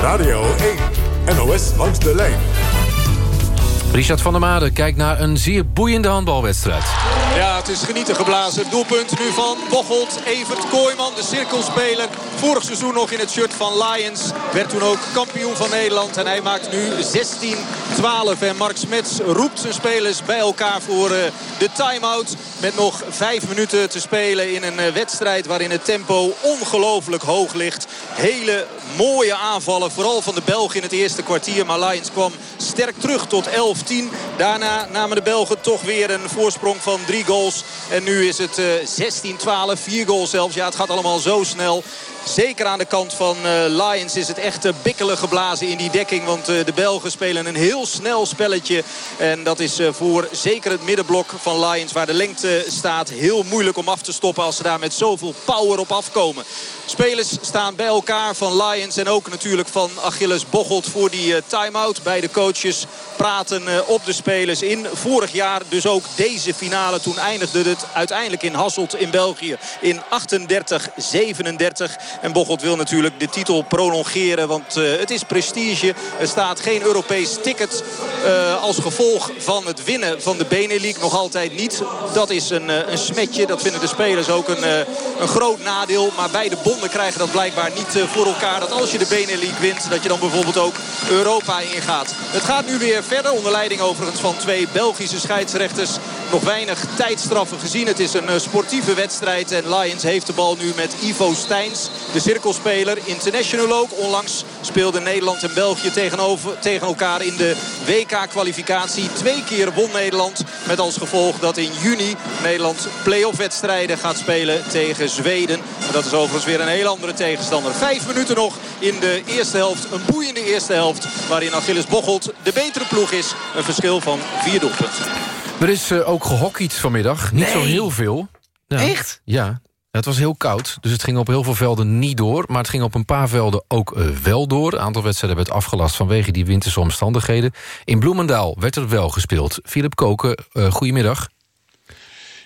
Radio 1, NOS langs de lijn. Richard van der Made kijkt naar een zeer boeiende handbalwedstrijd. Ja, het is genieten geblazen. Doelpunt nu van Bocholt. Evert Kooijman, de cirkelspeler. Vorig seizoen nog in het shirt van Lions. Werd toen ook kampioen van Nederland. En hij maakt nu 16-12. En Mark Smets roept zijn spelers bij elkaar voor eh, de time-out. Met nog vijf minuten te spelen in een eh, wedstrijd waarin het tempo ongelooflijk hoog ligt. Hele mooie aanvallen, vooral van de Belgen in het eerste kwartier. Maar Lions kwam sterk terug tot 11-10. Daarna namen de Belgen toch weer een voorsprong van drie goals. En nu is het eh, 16-12, vier goals zelfs. Ja, het gaat allemaal zo snel. Zeker aan de kant van eh, Lions is het echt eh, bikkelen geblazen in die dekking. Want eh, de Belgen spelen een heel snel spelletje. En dat is eh, voor zeker het middenblok van Lions waar de lengte staat heel moeilijk om af te stoppen als ze daar met zoveel power op afkomen. Spelers staan bij elkaar van Lions en ook natuurlijk van Achilles Bocholt voor die eh, time-out. Beide coaches praten eh, op de spelers in. Vorig jaar dus ook deze finale. Toen eindigde het uiteindelijk in Hasselt in België in 38-37. En Bocholt wil natuurlijk de titel prolongeren. Want eh, het is prestige. Er staat geen Europees ticket eh, als gevolg van het winnen van de Benelux. Nog altijd niet. Dat is een, eh, een smetje. Dat vinden de spelers ook een, eh, een groot nadeel. Maar beide bonden krijgen dat blijkbaar niet eh, voor elkaar. Dat als je de Benelux wint, dat je dan bijvoorbeeld ook Europa ingaat. Het gaat nu weer verder. Onder leiding overigens van twee Belgische scheidsrechters. Nog weinig tijdstraffen gezien. Het is een eh, sportieve wedstrijd. En Lions heeft de bal nu met Ivo Steins. De cirkelspeler. International ook. Onlangs speelden Nederland en België tegenover, tegen elkaar in de WK-kwalificatie. Twee keer won Nederland. Met als gevolg dat in juni Nederland play-off wedstrijden gaat spelen tegen Zweden. En dat is overigens weer een heel andere tegenstander. Vijf minuten nog in de eerste helft. Een boeiende eerste helft. Waarin Achilles Bocholt de betere ploeg is. Een verschil van vier doelpunten. Er is eh, ook gehockeyd vanmiddag. Niet zo heel veel. Ja. Echt? Ja. Het was heel koud, dus het ging op heel veel velden niet door. Maar het ging op een paar velden ook eh, wel door. Een aantal wedstrijden werd afgelast vanwege die winterse omstandigheden. In Bloemendaal werd er wel gespeeld. Philip Koken, eh goedemiddag.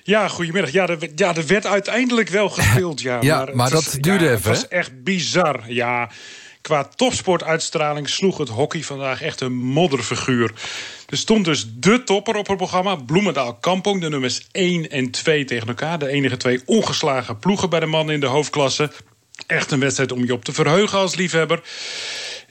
Ja, goedemiddag. Ja, er, ja, er werd uiteindelijk wel gespeeld, ja. Ja, maar dat is- duurde ja, even, Het was echt bizar, ja. Qua topsportuitstraling sloeg het hockey vandaag echt een modderfiguur. Er stond dus de topper op het programma. Bloemendaal Kampong, de nummers 1 en 2 tegen elkaar. De enige twee ongeslagen ploegen bij de mannen in de hoofdklasse. Echt een wedstrijd om je op te verheugen als liefhebber.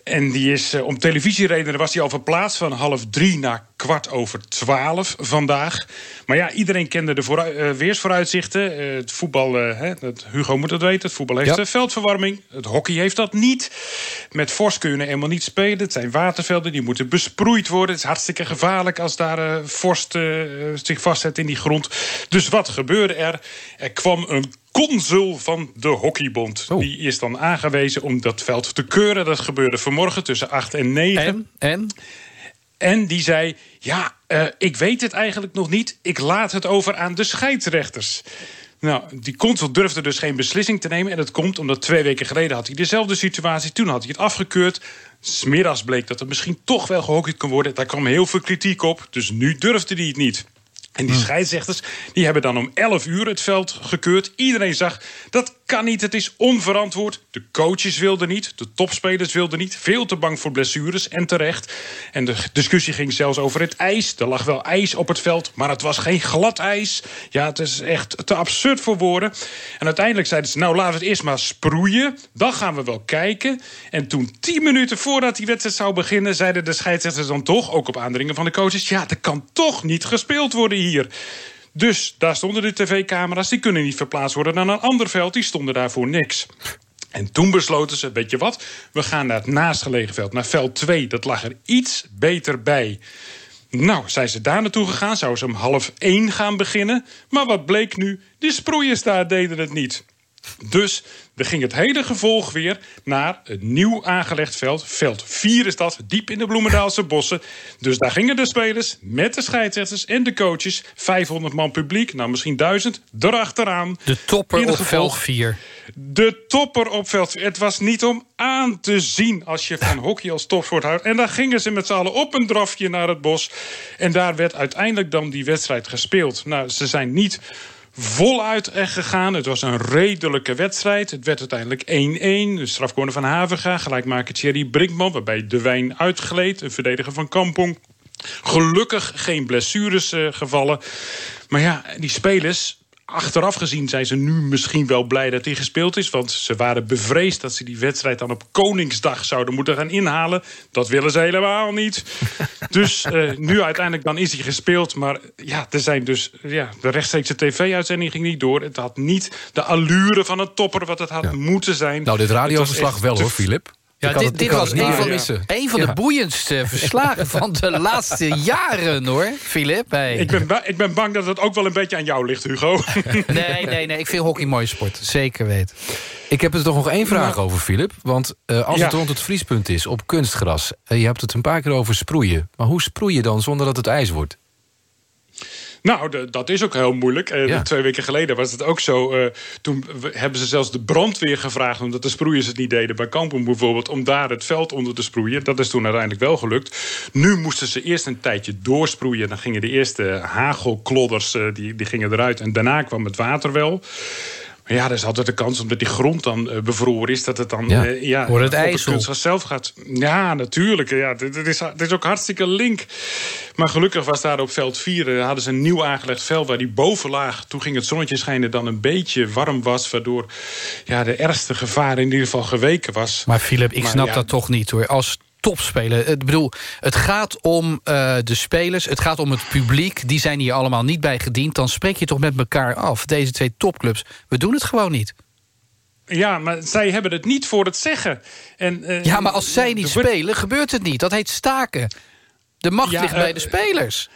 En die is uh, om televisieredenen was hij al verplaatst van half drie naar kwart over twaalf vandaag. Maar ja, iedereen kende de uh, weersvooruitzichten. Uh, het voetbal, het, Hugo moet het weten, het voetbal heeft ja. veldverwarming. Het hockey heeft dat niet. Met vorst kun je helemaal niet spelen. Het zijn watervelden, die moeten besproeid worden. Het is hartstikke gevaarlijk als daar vorst zich vastzet in die grond. Dus wat gebeurde er? Er kwam een consul van de Hockeybond. Oh. Die is dan aangewezen om dat veld te keuren. Dat gebeurde vanmorgen tussen 8 en 9. En? En, en die zei, ja, uh, ik weet het eigenlijk nog niet. Ik laat het over aan de scheidsrechters. Nou, die consul durfde dus geen beslissing te nemen. En dat komt omdat twee weken geleden had hij dezelfde situatie. Toen had hij het afgekeurd. Smiddags bleek dat het misschien toch wel gehockeyd kon worden. Daar kwam heel veel kritiek op. Dus nu durfde hij het niet. En die scheidsrechters die hebben dan om 11 uur het veld gekeurd. Iedereen zag, dat kan niet, het is onverantwoord. De coaches wilden niet, de topspelers wilden niet. Veel te bang voor blessures en terecht. En de discussie ging zelfs over het ijs. Er lag wel ijs op het veld, maar het was geen glad ijs. Ja, het is echt te absurd voor woorden. En uiteindelijk zeiden ze, nou laten we het eerst maar sproeien. Dan gaan we wel kijken. En toen tien minuten voordat die wedstrijd zou beginnen... zeiden de scheidsrechters dan toch, ook op aandringen van de coaches... ja, er kan toch niet gespeeld worden hier. Dus daar stonden de tv-camera's, die kunnen niet verplaatst worden naar een ander veld. Die stonden daar voor niks. En toen besloten ze, weet je wat, we gaan naar het naastgelegen veld, naar veld 2. Dat lag er iets beter bij. Nou, zijn ze daar naartoe gegaan, zouden ze om half één gaan beginnen. Maar wat bleek nu? Die sproeiers daar deden het niet. Dus er ging het hele gevolg weer naar het nieuw aangelegd veld. Veld 4 is dat, diep in de Bloemendaalse bossen. Dus daar gingen de spelers met de scheidsrechters en de coaches... 500 man publiek, nou misschien 1000, erachteraan. De topper op veld 4. De topper op veld 4. Het was niet om aan te zien als je van hockey als topsport houdt. En daar gingen ze met z'n allen op een drafje naar het bos. En daar werd uiteindelijk dan die wedstrijd gespeeld. Nou, ze zijn niet voluit gegaan. Het was een redelijke wedstrijd. Het werd uiteindelijk 1-1. De strafcorner van Haverga. Gelijkmaker Thierry Brinkman. Waarbij De Wijn uitgleed. Een verdediger van Kampong. Gelukkig geen blessures uh, gevallen. Maar ja, die spelers... Achteraf gezien zijn ze nu misschien wel blij dat hij gespeeld is. Want ze waren bevreesd dat ze die wedstrijd dan op Koningsdag zouden moeten gaan inhalen. Dat willen ze helemaal niet. dus uh, nu uiteindelijk dan is hij gespeeld. Maar ja, er zijn dus, ja, de rechtstreekse tv-uitzending ging niet door. Het had niet de allure van een topper wat het had ja. moeten zijn. Nou, dit radioverslag wel hoor, Filip. Ja, dit, het, dit was een van, ja. een van de boeiendste verslagen van de laatste jaren, hoor, Filip. Hey. Ik, ben, ik ben bang dat het ook wel een beetje aan jou ligt, Hugo. Nee, nee, nee. Ik vind hockey mooie sport. Zeker weten. Ik heb er toch nog één vraag over, Filip. Want uh, als ja. het rond het vriespunt is op kunstgras... Uh, je hebt het een paar keer over sproeien. Maar hoe sproei je dan zonder dat het ijs wordt? Nou, de, dat is ook heel moeilijk. Uh, ja. Twee weken geleden was het ook zo. Uh, toen hebben ze zelfs de brandweer gevraagd... omdat de sproeiers het niet deden bij Kampong bijvoorbeeld... om daar het veld onder te sproeien. Dat is toen uiteindelijk wel gelukt. Nu moesten ze eerst een tijdje doorsproeien. Dan gingen de eerste hagelklodders uh, die, die gingen eruit. En daarna kwam het water wel. Ja, er is altijd de kans, omdat die grond dan uh, bevroren is... dat het dan ja. Uh, ja, Wordt het ijs het zelf gaat. Ja, natuurlijk. Ja, dit, dit, is, dit is ook hartstikke link. Maar gelukkig was daar op veld 4... Uh, hadden ze een nieuw aangelegd veld waar die bovenlaag... toen ging het zonnetje schijnen, dan een beetje warm was... waardoor ja, de ergste gevaar in ieder geval geweken was. Maar Philip, ik maar, snap ja, dat toch niet hoor. Als topspelen. Ik bedoel, het gaat om uh, de spelers, het gaat om het publiek. Die zijn hier allemaal niet bij gediend. Dan spreek je toch met elkaar af. Deze twee topclubs, we doen het gewoon niet. Ja, maar zij hebben het niet voor het zeggen. En, uh, ja, maar als zij niet spelen, gebeurt het niet. Dat heet staken. De macht ja, ligt bij uh, de spelers.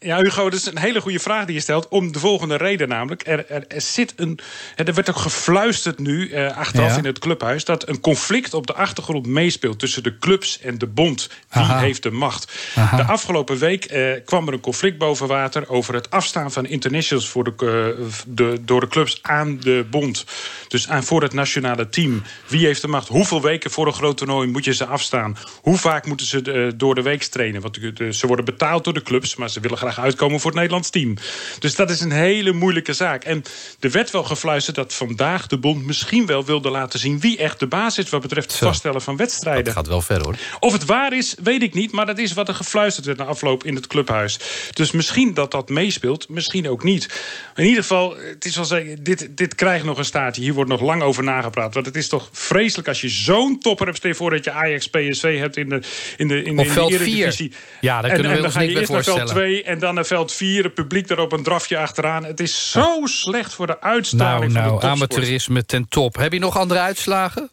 Ja, Hugo, dat is een hele goede vraag die je stelt. Om de volgende reden namelijk. Er, er, er zit een, er werd ook gefluisterd nu, uh, achteraf ja. in het clubhuis... dat een conflict op de achtergrond meespeelt tussen de clubs en de bond. Wie Aha. heeft de macht? Aha. De afgelopen week uh, kwam er een conflict boven water... over het afstaan van internationals voor de, uh, de, door de clubs aan de bond. Dus aan, voor het nationale team. Wie heeft de macht? Hoeveel weken voor een groot toernooi moet je ze afstaan? Hoe vaak moeten ze door de week trainen? Want ze worden betaald door de clubs, maar ze willen graag graag uitkomen voor het Nederlands team. Dus dat is een hele moeilijke zaak. En er werd wel gefluisterd dat vandaag de bond misschien wel wilde laten zien... wie echt de baas is wat betreft het vaststellen van wedstrijden. Dat gaat wel ver hoor. Of het waar is, weet ik niet. Maar dat is wat er gefluisterd werd na afloop in het clubhuis. Dus misschien dat dat meespeelt, misschien ook niet. In ieder geval, het is wel zeggen, dit, dit krijgt nog een staartje. Hier wordt nog lang over nagepraat. Want het is toch vreselijk als je zo'n topper hebt... stel voor dat je Ajax PSV hebt in de, in de, in, in de. Eredivisie. Ja, daar en, kunnen we en dan ons ga je niet bij voorstellen. 2 en dan naar veld 4. Het publiek daarop een drafje achteraan. Het is zo slecht voor de Nou, uitstraling van de nou, topsport. amateurisme ten top. Heb je nog andere uitslagen?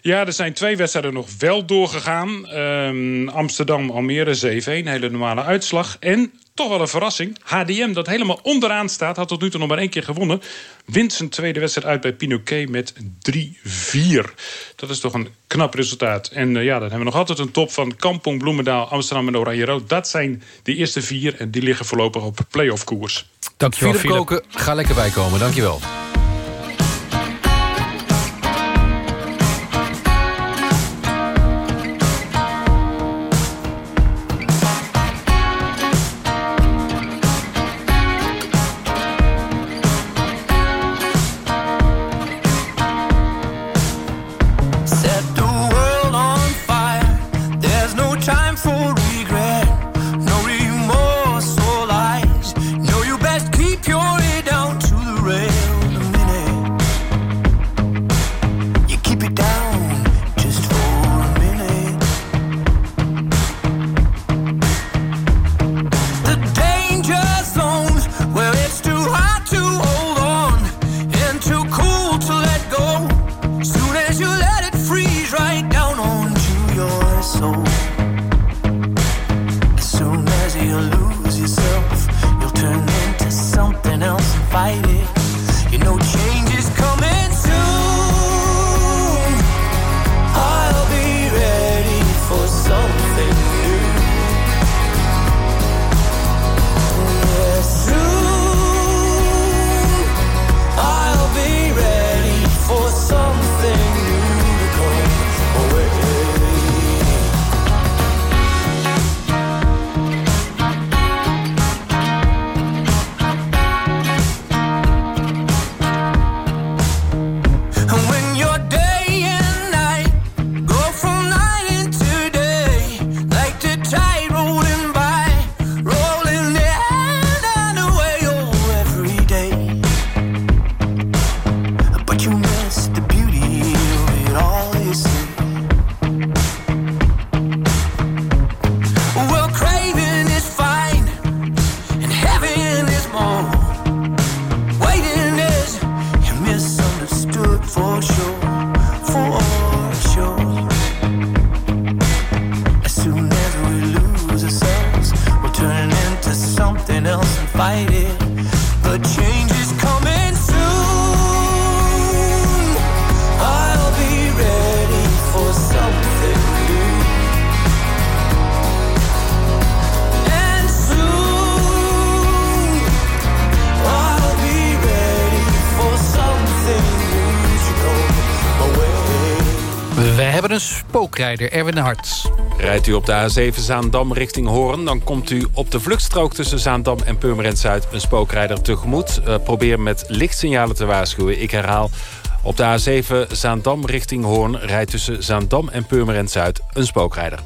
Ja, er zijn twee wedstrijden nog wel doorgegaan. Ehm, Amsterdam-Almere 7-1, hele normale uitslag. En toch wel een verrassing. HDM, dat helemaal onderaan staat, had tot nu toe nog maar één keer gewonnen. Wint zijn tweede wedstrijd uit bij Pinoquet met 3-4. Dat is toch een knap resultaat. En eh, ja, dan hebben we nog altijd een top van Kampong, Bloemendaal, Amsterdam en Oranje Rood. Dat zijn de eerste vier en die liggen voorlopig op play-off koers. Dankjewel, Philip Koken, ga lekker bijkomen. Dankjewel. Erwin Hart. Rijdt u op de A7 Zaandam richting Hoorn... dan komt u op de vluchtstrook tussen Zaandam en Purmerend Zuid... een spookrijder tegemoet. Eh, probeer met lichtsignalen te waarschuwen. Ik herhaal, op de A7 Zaandam richting Hoorn... rijdt tussen Zaandam en Purmerend Zuid een spookrijder.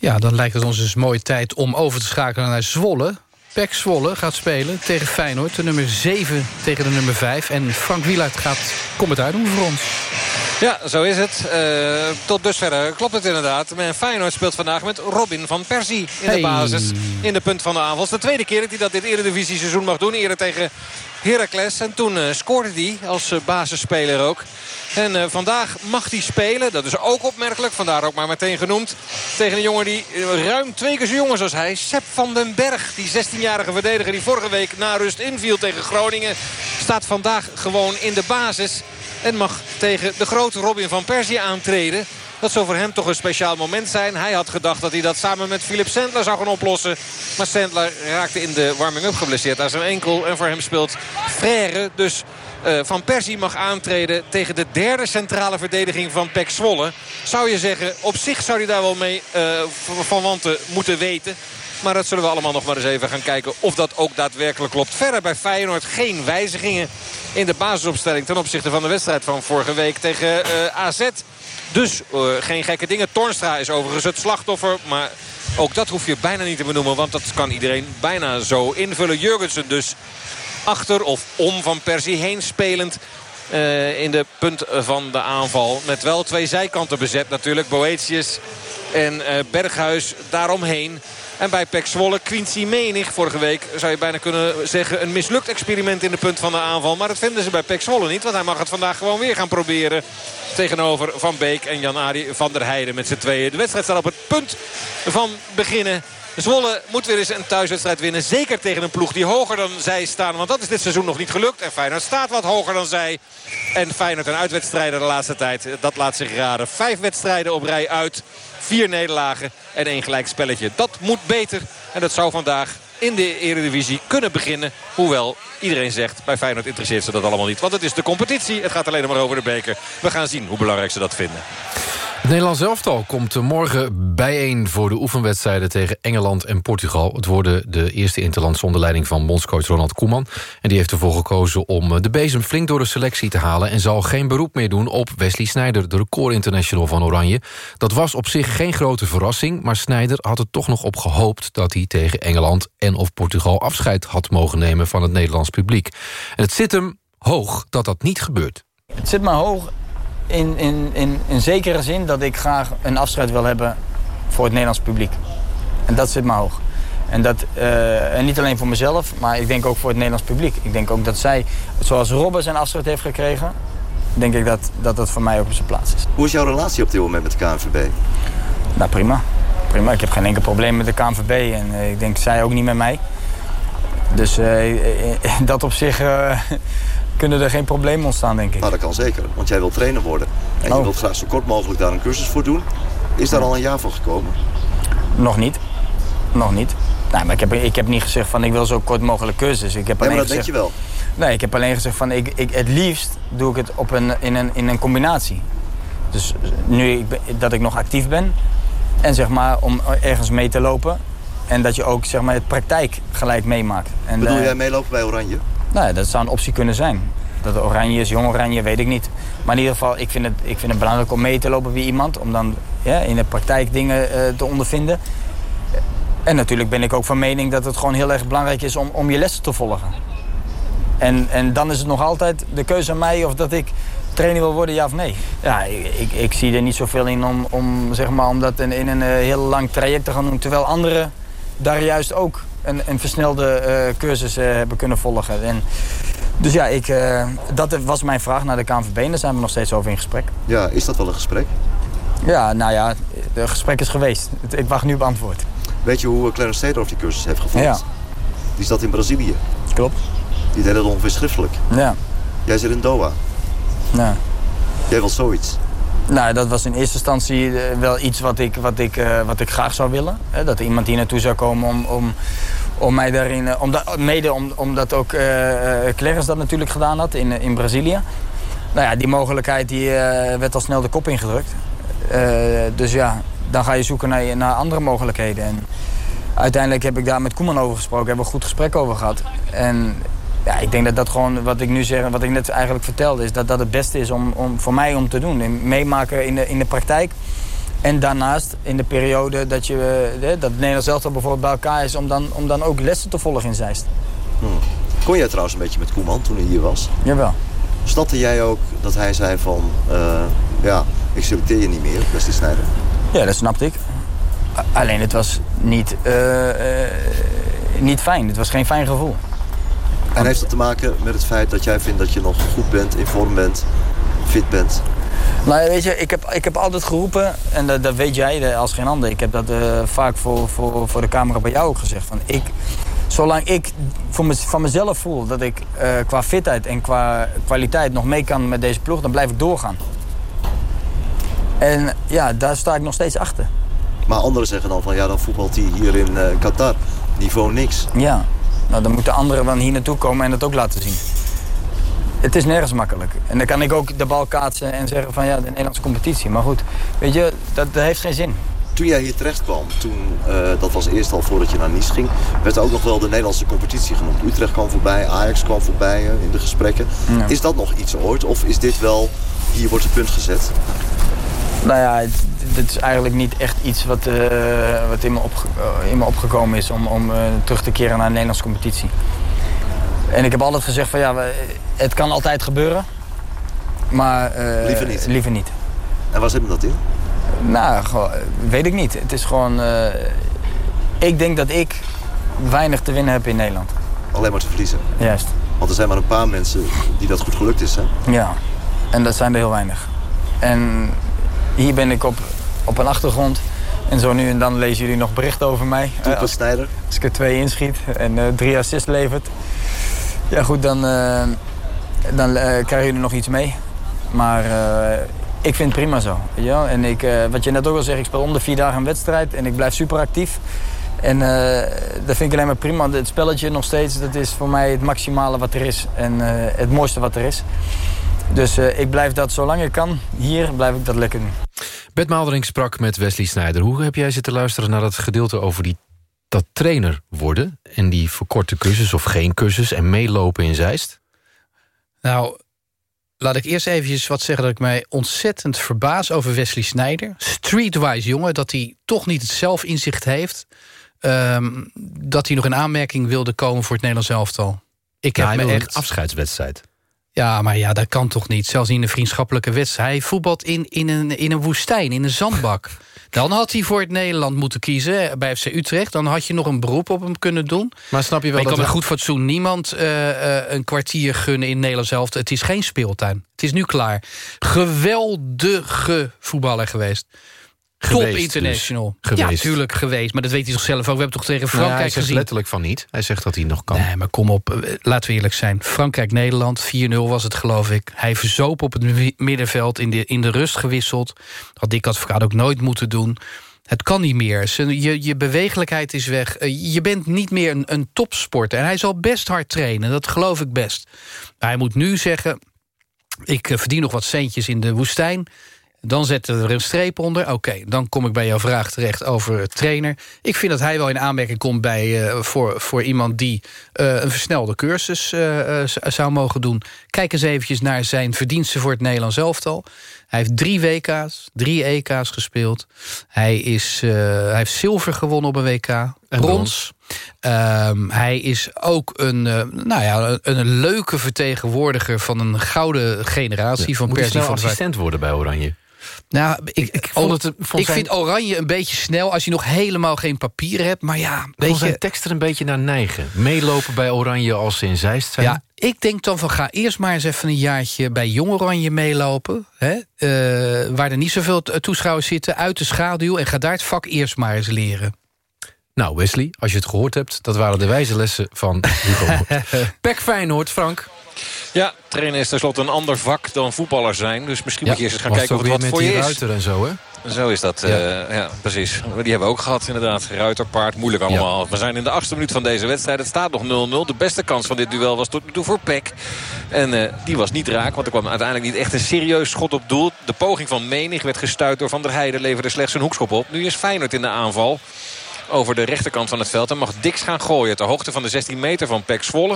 Ja, dan lijkt het ons dus mooie tijd om over te schakelen naar Zwolle. Pek Zwolle gaat spelen tegen Feyenoord. De nummer 7 tegen de nummer 5. En Frank Wielaert gaat commentaar doen voor ons. Ja, zo is het. Eh, tot dusver klopt het inderdaad. En Feyenoord speelt vandaag met Robin van Persie in Hey. de basis. In de punt van de aanval. Het is de tweede keer dat hij dat dit eredivisie seizoen mag doen. Eerder tegen Heracles. En toen eh, scoorde hij als eh, basisspeler ook. En eh, vandaag mag hij spelen. Dat is ook opmerkelijk. Vandaar ook maar meteen genoemd. Tegen een jongen die eh, ruim twee keer zo jong is als hij. Sepp van den Berg. Die 16-jarige verdediger die vorige week na rust inviel tegen Groningen. Staat vandaag gewoon in de basis. En mag tegen de grote Robin van Persie aantreden. Dat zou voor hem toch een speciaal moment zijn. Hij had gedacht dat hij dat samen met Philip Sandler zou gaan oplossen. Maar Sandler raakte in de warming-up geblesseerd aan zijn enkel. En voor hem speelt Frère. Dus eh, Van Persie mag aantreden tegen de derde centrale verdediging van Pek Zwolle. Zou je zeggen, op zich zou hij daar wel mee eh, van wanten moeten weten. Maar dat zullen we allemaal nog maar eens even gaan kijken of dat ook daadwerkelijk klopt. Verder bij Feyenoord geen wijzigingen in de basisopstelling... ten opzichte van de wedstrijd van vorige week tegen uh, AZ. Dus uh, geen gekke dingen. Tornstra is overigens het slachtoffer. Maar ook dat hoef je bijna niet te benoemen. Want dat kan iedereen bijna zo invullen. Jurgensen dus achter of om Van Persie heen spelend. Uh, in de punt van de aanval. Met wel twee zijkanten bezet natuurlijk. Boetius en uh, Berghuis daaromheen. En bij Pek Zwolle, Quincy Menig. Vorige week zou je bijna kunnen zeggen een mislukt experiment in de punt van de aanval. Maar dat vinden ze bij Pek Zwolle niet. Want hij mag het vandaag gewoon weer gaan proberen. Tegenover Van Beek en Jan-Ari van der Heijden met z'n tweeën. De wedstrijd staat op het punt van beginnen. Zwolle moet weer eens een thuiswedstrijd winnen. Zeker tegen een ploeg die hoger dan zij staan. Want dat is dit seizoen nog niet gelukt. En Feyenoord staat wat hoger dan zij. En Feyenoord een uitwedstrijden de laatste tijd. Dat laat zich raden. Vijf wedstrijden op rij uit. Vier nederlagen en één gelijkspelletje. Dat moet beter. En dat zou vandaag in de Eredivisie kunnen beginnen. Hoewel iedereen zegt, bij Feyenoord interesseert ze dat allemaal niet. Want het is de competitie. Het gaat alleen maar over de beker. We gaan zien hoe belangrijk ze dat vinden. Het Nederlands elftal komt morgen bijeen voor de oefenwedstrijden tegen Engeland en Portugal. Het worden de eerste interlands onder leiding van bondscoach Ronald Koeman. En die heeft ervoor gekozen om de bezem flink door de selectie te halen... en zal geen beroep meer doen op Wesley Sneijder, de record international van Oranje. Dat was op zich geen grote verrassing, maar Sneijder had er toch nog op gehoopt... dat hij tegen Engeland en of Portugal afscheid had mogen nemen van het Nederlands publiek. En het zit hem hoog dat dat niet gebeurt. Het zit me hoog in, in, in, in zekere zin dat ik graag een afscheid wil hebben voor het Nederlands publiek. En dat zit me hoog. En, dat, uh, en niet alleen voor mezelf, maar ik denk ook voor het Nederlands publiek. Ik denk ook dat zij, zoals Robben zijn afscheid heeft gekregen... denk ik dat, dat dat voor mij ook op zijn plaats is. Hoe is jouw relatie op dit moment met de KNVB? Nou, prima. Prima. Ik heb geen enkel probleem met de KNVB en uh, ik denk zij ook niet met mij. Dus uh, in dat op zich kunnen er geen problemen ontstaan, denk ik. Nou, dat kan zeker, want jij wilt trainer worden. En oh. je wilt graag zo kort mogelijk daar een cursus voor doen. Is daar al een jaar voor gekomen? Nog niet. Nog niet. Nee, maar ik heb, ik heb niet gezegd van ik wil zo kort mogelijk cursus. Ik heb alleen maar dat gezegd, denk je wel. Nee, ik heb alleen gezegd van ik, ik, het liefst doe ik het op een, in, een, in een combinatie. Dus nu ik, dat ik nog actief ben en zeg maar om ergens mee te lopen. En dat je ook zeg maar, het praktijk gelijk meemaakt. En, Bedoel jij meelopen bij Oranje? Nou, dat zou een optie kunnen zijn. Dat het oranje is, jong oranje, weet ik niet. Maar in ieder geval, ik vind het, ik vind het belangrijk om mee te lopen bij iemand. Om dan ja, in de praktijk dingen uh, te ondervinden. En natuurlijk ben ik ook van mening dat het gewoon heel erg belangrijk is om, om je lessen te volgen. En, en dan is het nog altijd de keuze aan mij of dat ik trainer wil worden, ja of nee. Ja, ik, ik zie er niet zoveel in om, om, zeg maar, om dat in, een uh, heel lang traject te gaan doen. Terwijl anderen daar juist ook een, een versnelde uh, cursus uh, hebben kunnen volgen. En, dus ja, ik, uh, dat was mijn vraag naar de KNVB en daar zijn we nog steeds over in gesprek. Ja, is dat wel een gesprek? Ja, nou ja, het gesprek is geweest. Ik wacht nu op antwoord. Weet je hoe Clarence Seedorf die cursus heeft gevolgd? Ja. Die zat in Brazilië. Klopt. Die deed het ongeveer schriftelijk. Ja. Jij zit in Doha. Ja. Jij wil zoiets. Nou, dat was in eerste instantie wel iets wat ik, wat ik, uh, wat ik graag zou willen. Dat er iemand hier naartoe zou komen om, om, om mij daarin... Om dat, mede om, omdat ook uh, dat natuurlijk gedaan had in, in Brazilië. Nou ja, die mogelijkheid die, werd al snel de kop ingedrukt. dus ja, dan ga je zoeken naar, naar andere mogelijkheden. En uiteindelijk heb ik daar met Koeman over gesproken. Hebben we een goed gesprek over gehad. En ja, ik denk dat dat gewoon, wat ik nu zeg, wat ik net eigenlijk vertelde, is dat dat het beste is om, om, voor mij om te doen. En meemaken in de, in de praktijk. En daarnaast, in de periode dat, je, eh, dat het Nederlands elftal bijvoorbeeld bij elkaar is, om dan, om dan ook lessen te volgen in Zeist. Hmm. Kon jij trouwens een beetje met Koeman toen hij hier was? Jawel. Snapte jij ook dat hij zei van, uh, ja, ik selecteer je niet meer, Wesley Sneijder? Ja, dat snapte ik. Alleen het was niet, uh, uh, niet fijn. Het was geen fijn gevoel. En heeft dat te maken met het feit dat jij vindt dat je nog goed bent, in vorm bent, fit bent? Nou, weet je, ik heb, ik heb altijd geroepen, en dat, dat weet jij als geen ander. Ik heb dat uh, vaak voor, voor, voor de camera bij jou ook gezegd. Van ik, zolang ik voor me, van mezelf voel dat ik uh, qua fitheid en qua kwaliteit nog mee kan met deze ploeg, dan blijf ik doorgaan. En ja, daar sta ik nog steeds achter. Maar anderen zeggen dan van ja, dan voetbalt hij hier in uh, Qatar. Niveau niks. Ja, nou, dan moeten anderen dan hier naartoe komen en dat ook laten zien. Het is nergens makkelijk. En dan kan ik ook de bal kaatsen en zeggen van ja, de Nederlandse competitie. Maar goed, weet je, dat, dat heeft geen zin. Toen jij hier terecht kwam, toen, eh, dat was eerst al voordat je naar Nice ging... werd ook nog wel de Nederlandse competitie genoemd. Utrecht kwam voorbij, Ajax kwam voorbij in de gesprekken. Ja. Is dat nog iets ooit? Of is dit wel, hier wordt het punt gezet? Nou ja, het, dit is eigenlijk niet echt iets wat, eh, wat in, me opge- eh, in me opgekomen is om, om eh, terug te keren naar een Nederlandse competitie. En ik heb altijd gezegd van ja, we- het kan altijd gebeuren. Maar Liever niet. Liever niet. En waar zit hem dat in? Nou, gewoon, weet ik niet. Het is gewoon... ik denk dat ik weinig te winnen heb in Nederland. Alleen maar te verliezen. Juist. Want er zijn maar een paar mensen die dat goed gelukt is, hè? Ja, en dat zijn er heel weinig. En hier ben ik op, op een achtergrond. En zo nu en dan lezen jullie nog berichten over mij. Eh, als, ik er twee inschiet en eh, drie assists levert. Ja goed, dan, eh, dan krijgen jullie nog iets mee. Maar ik vind het prima zo. Wel? En ik, wat je net ook al zegt, ik speel om de vier dagen een wedstrijd. En ik blijf super actief. En dat vind ik alleen maar prima. Het spelletje nog steeds, dat is voor mij het maximale wat er is. En het mooiste wat er is. Dus ik blijf dat zolang ik kan, hier blijf ik dat lekker doen. Bert Maalderink sprak met Wesley Snijder. Hoe heb jij zitten luisteren naar dat gedeelte over die, dat trainer worden... en die verkorte cursus of geen cursus en meelopen in Zeist? Nou, laat ik eerst eventjes wat zeggen dat ik mij ontzettend verbaas over Wesley Sneijder. Streetwise jongen, dat hij toch niet het zelfinzicht heeft. ehm, dat hij nog in aanmerking wilde komen voor het Nederlands elftal. Ik heb Nou, hij me een echt afscheidswedstrijd. Ja, maar ja, dat kan toch niet. Zelfs in een vriendschappelijke wedstrijd. Hij voetbalt in, in, een, in een woestijn, in een zandbak. Dan had hij voor het Nederland moeten kiezen eh, bij FC Utrecht. Dan had je nog een beroep op hem kunnen doen. Maar snap je wel Maar je dat kan met goed fatsoen niemand eh, eh, een kwartier gunnen in Nederland zelf. Het is geen speeltuin. Het is nu klaar. Geweldige voetballer geweest. Top Geweest international. dus. Geweest. Ja, tuurlijk geweest. Maar dat weet hij toch zelf ook. We hebben toch tegen Nou ja, Frankrijk hij zegt gezien. letterlijk van niet. Hij zegt dat hij nog kan. Nee, maar kom op. eh, Laten we eerlijk zijn. Frankrijk-Nederland, 4-0 was het geloof ik. Hij verzoop op het mi- middenveld, in de, in de rust gewisseld. Had Dick Advocaat ook nooit moeten doen. Het kan niet meer. Je, je bewegelijkheid is weg. Eh, Je bent niet meer een, een topsporter. En hij zal best hard trainen, dat geloof ik best. Maar hij moet nu zeggen... ik eh, verdien nog wat centjes in de woestijn... Dan zetten we er een streep onder. Oké, dan kom ik bij jouw vraag terecht over trainer. Ik vind dat hij wel in aanmerking komt bij, eh, voor, voor iemand die eh, een versnelde cursus eh, zou mogen doen. Kijk eens eventjes naar zijn verdiensten voor het Nederlands elftal. Hij heeft drie WK's, drie EK's gespeeld. Hij, is, hij heeft zilver gewonnen op een WK. En brons. Ehm, hij is ook een, nou ja, een, een leuke vertegenwoordiger van een gouden generatie. van Moet hij Persie van Vaart. assistent worden bij Oranje? Nou, ik, ik, vond het- vond ik zijn- vind Oranje een beetje snel als je nog helemaal geen papieren hebt. Maar ja, Weet weet zijn tekst er een beetje naar neigen. Meelopen bij Oranje als ze in Zeist zijn. Ja, ik denk dan van ga eerst maar eens even een jaartje bij Jong Oranje meelopen. Hè, eh, waar er niet zoveel toeschouwers zitten. Uit de schaduw en ga daar het vak eerst maar eens leren. Nou Wesley, als je het gehoord hebt... dat waren de wijze lessen van Hugo. Pek Feyenoord, Frank. Ja, trainen is tenslotte een ander vak dan voetballer zijn. Dus misschien moet je eerst eens gaan kijken of het wat voor je is. ruiter en zo, hè? Zo is dat, ja. ja, precies. Die hebben we ook gehad inderdaad. Ruiter, paard, moeilijk allemaal. We zijn in de achtste minuut van deze wedstrijd. Het staat nog 0-0. De beste kans van dit duel was tot nu toe voor Peck. En eh, die was niet raak, want er kwam uiteindelijk niet echt een serieus schot op doel. De poging van Menig werd gestuurd door Van der Heijden. Leverde slechts een hoekschop op. Nu is Feyenoord in de aanval over de rechterkant van het veld. En mag Dix gaan gooien ter hoogte van de 16 meter van Zwolle.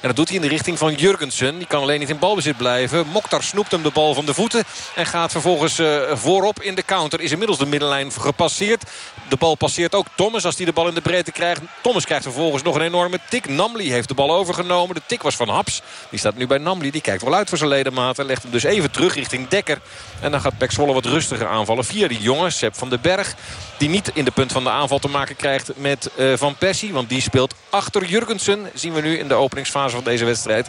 En dat doet hij in de richting van Jurgensen. Die kan alleen niet in balbezit blijven. Mokhtar snoept hem de bal van de voeten. En gaat vervolgens eh, voorop in de counter. Is inmiddels de middenlijn gepasseerd. De bal passeert ook Thomas als hij de bal in de breedte krijgt. Thomas krijgt vervolgens nog een enorme tik. Namli heeft de bal overgenomen. De tik was van Haps. Die staat nu bij Namli. Die kijkt wel uit voor zijn ledematen. Legt hem dus even terug richting Dekker. En dan gaat Pek Zwolle wat rustiger aanvallen. Via die jongen, Sepp van den Berg. Die niet in de punt van de aanval te maken krijgt met eh, Van Persie. Want die speelt achter Jurgensen. Zien we nu in de openingsfase van deze wedstrijd.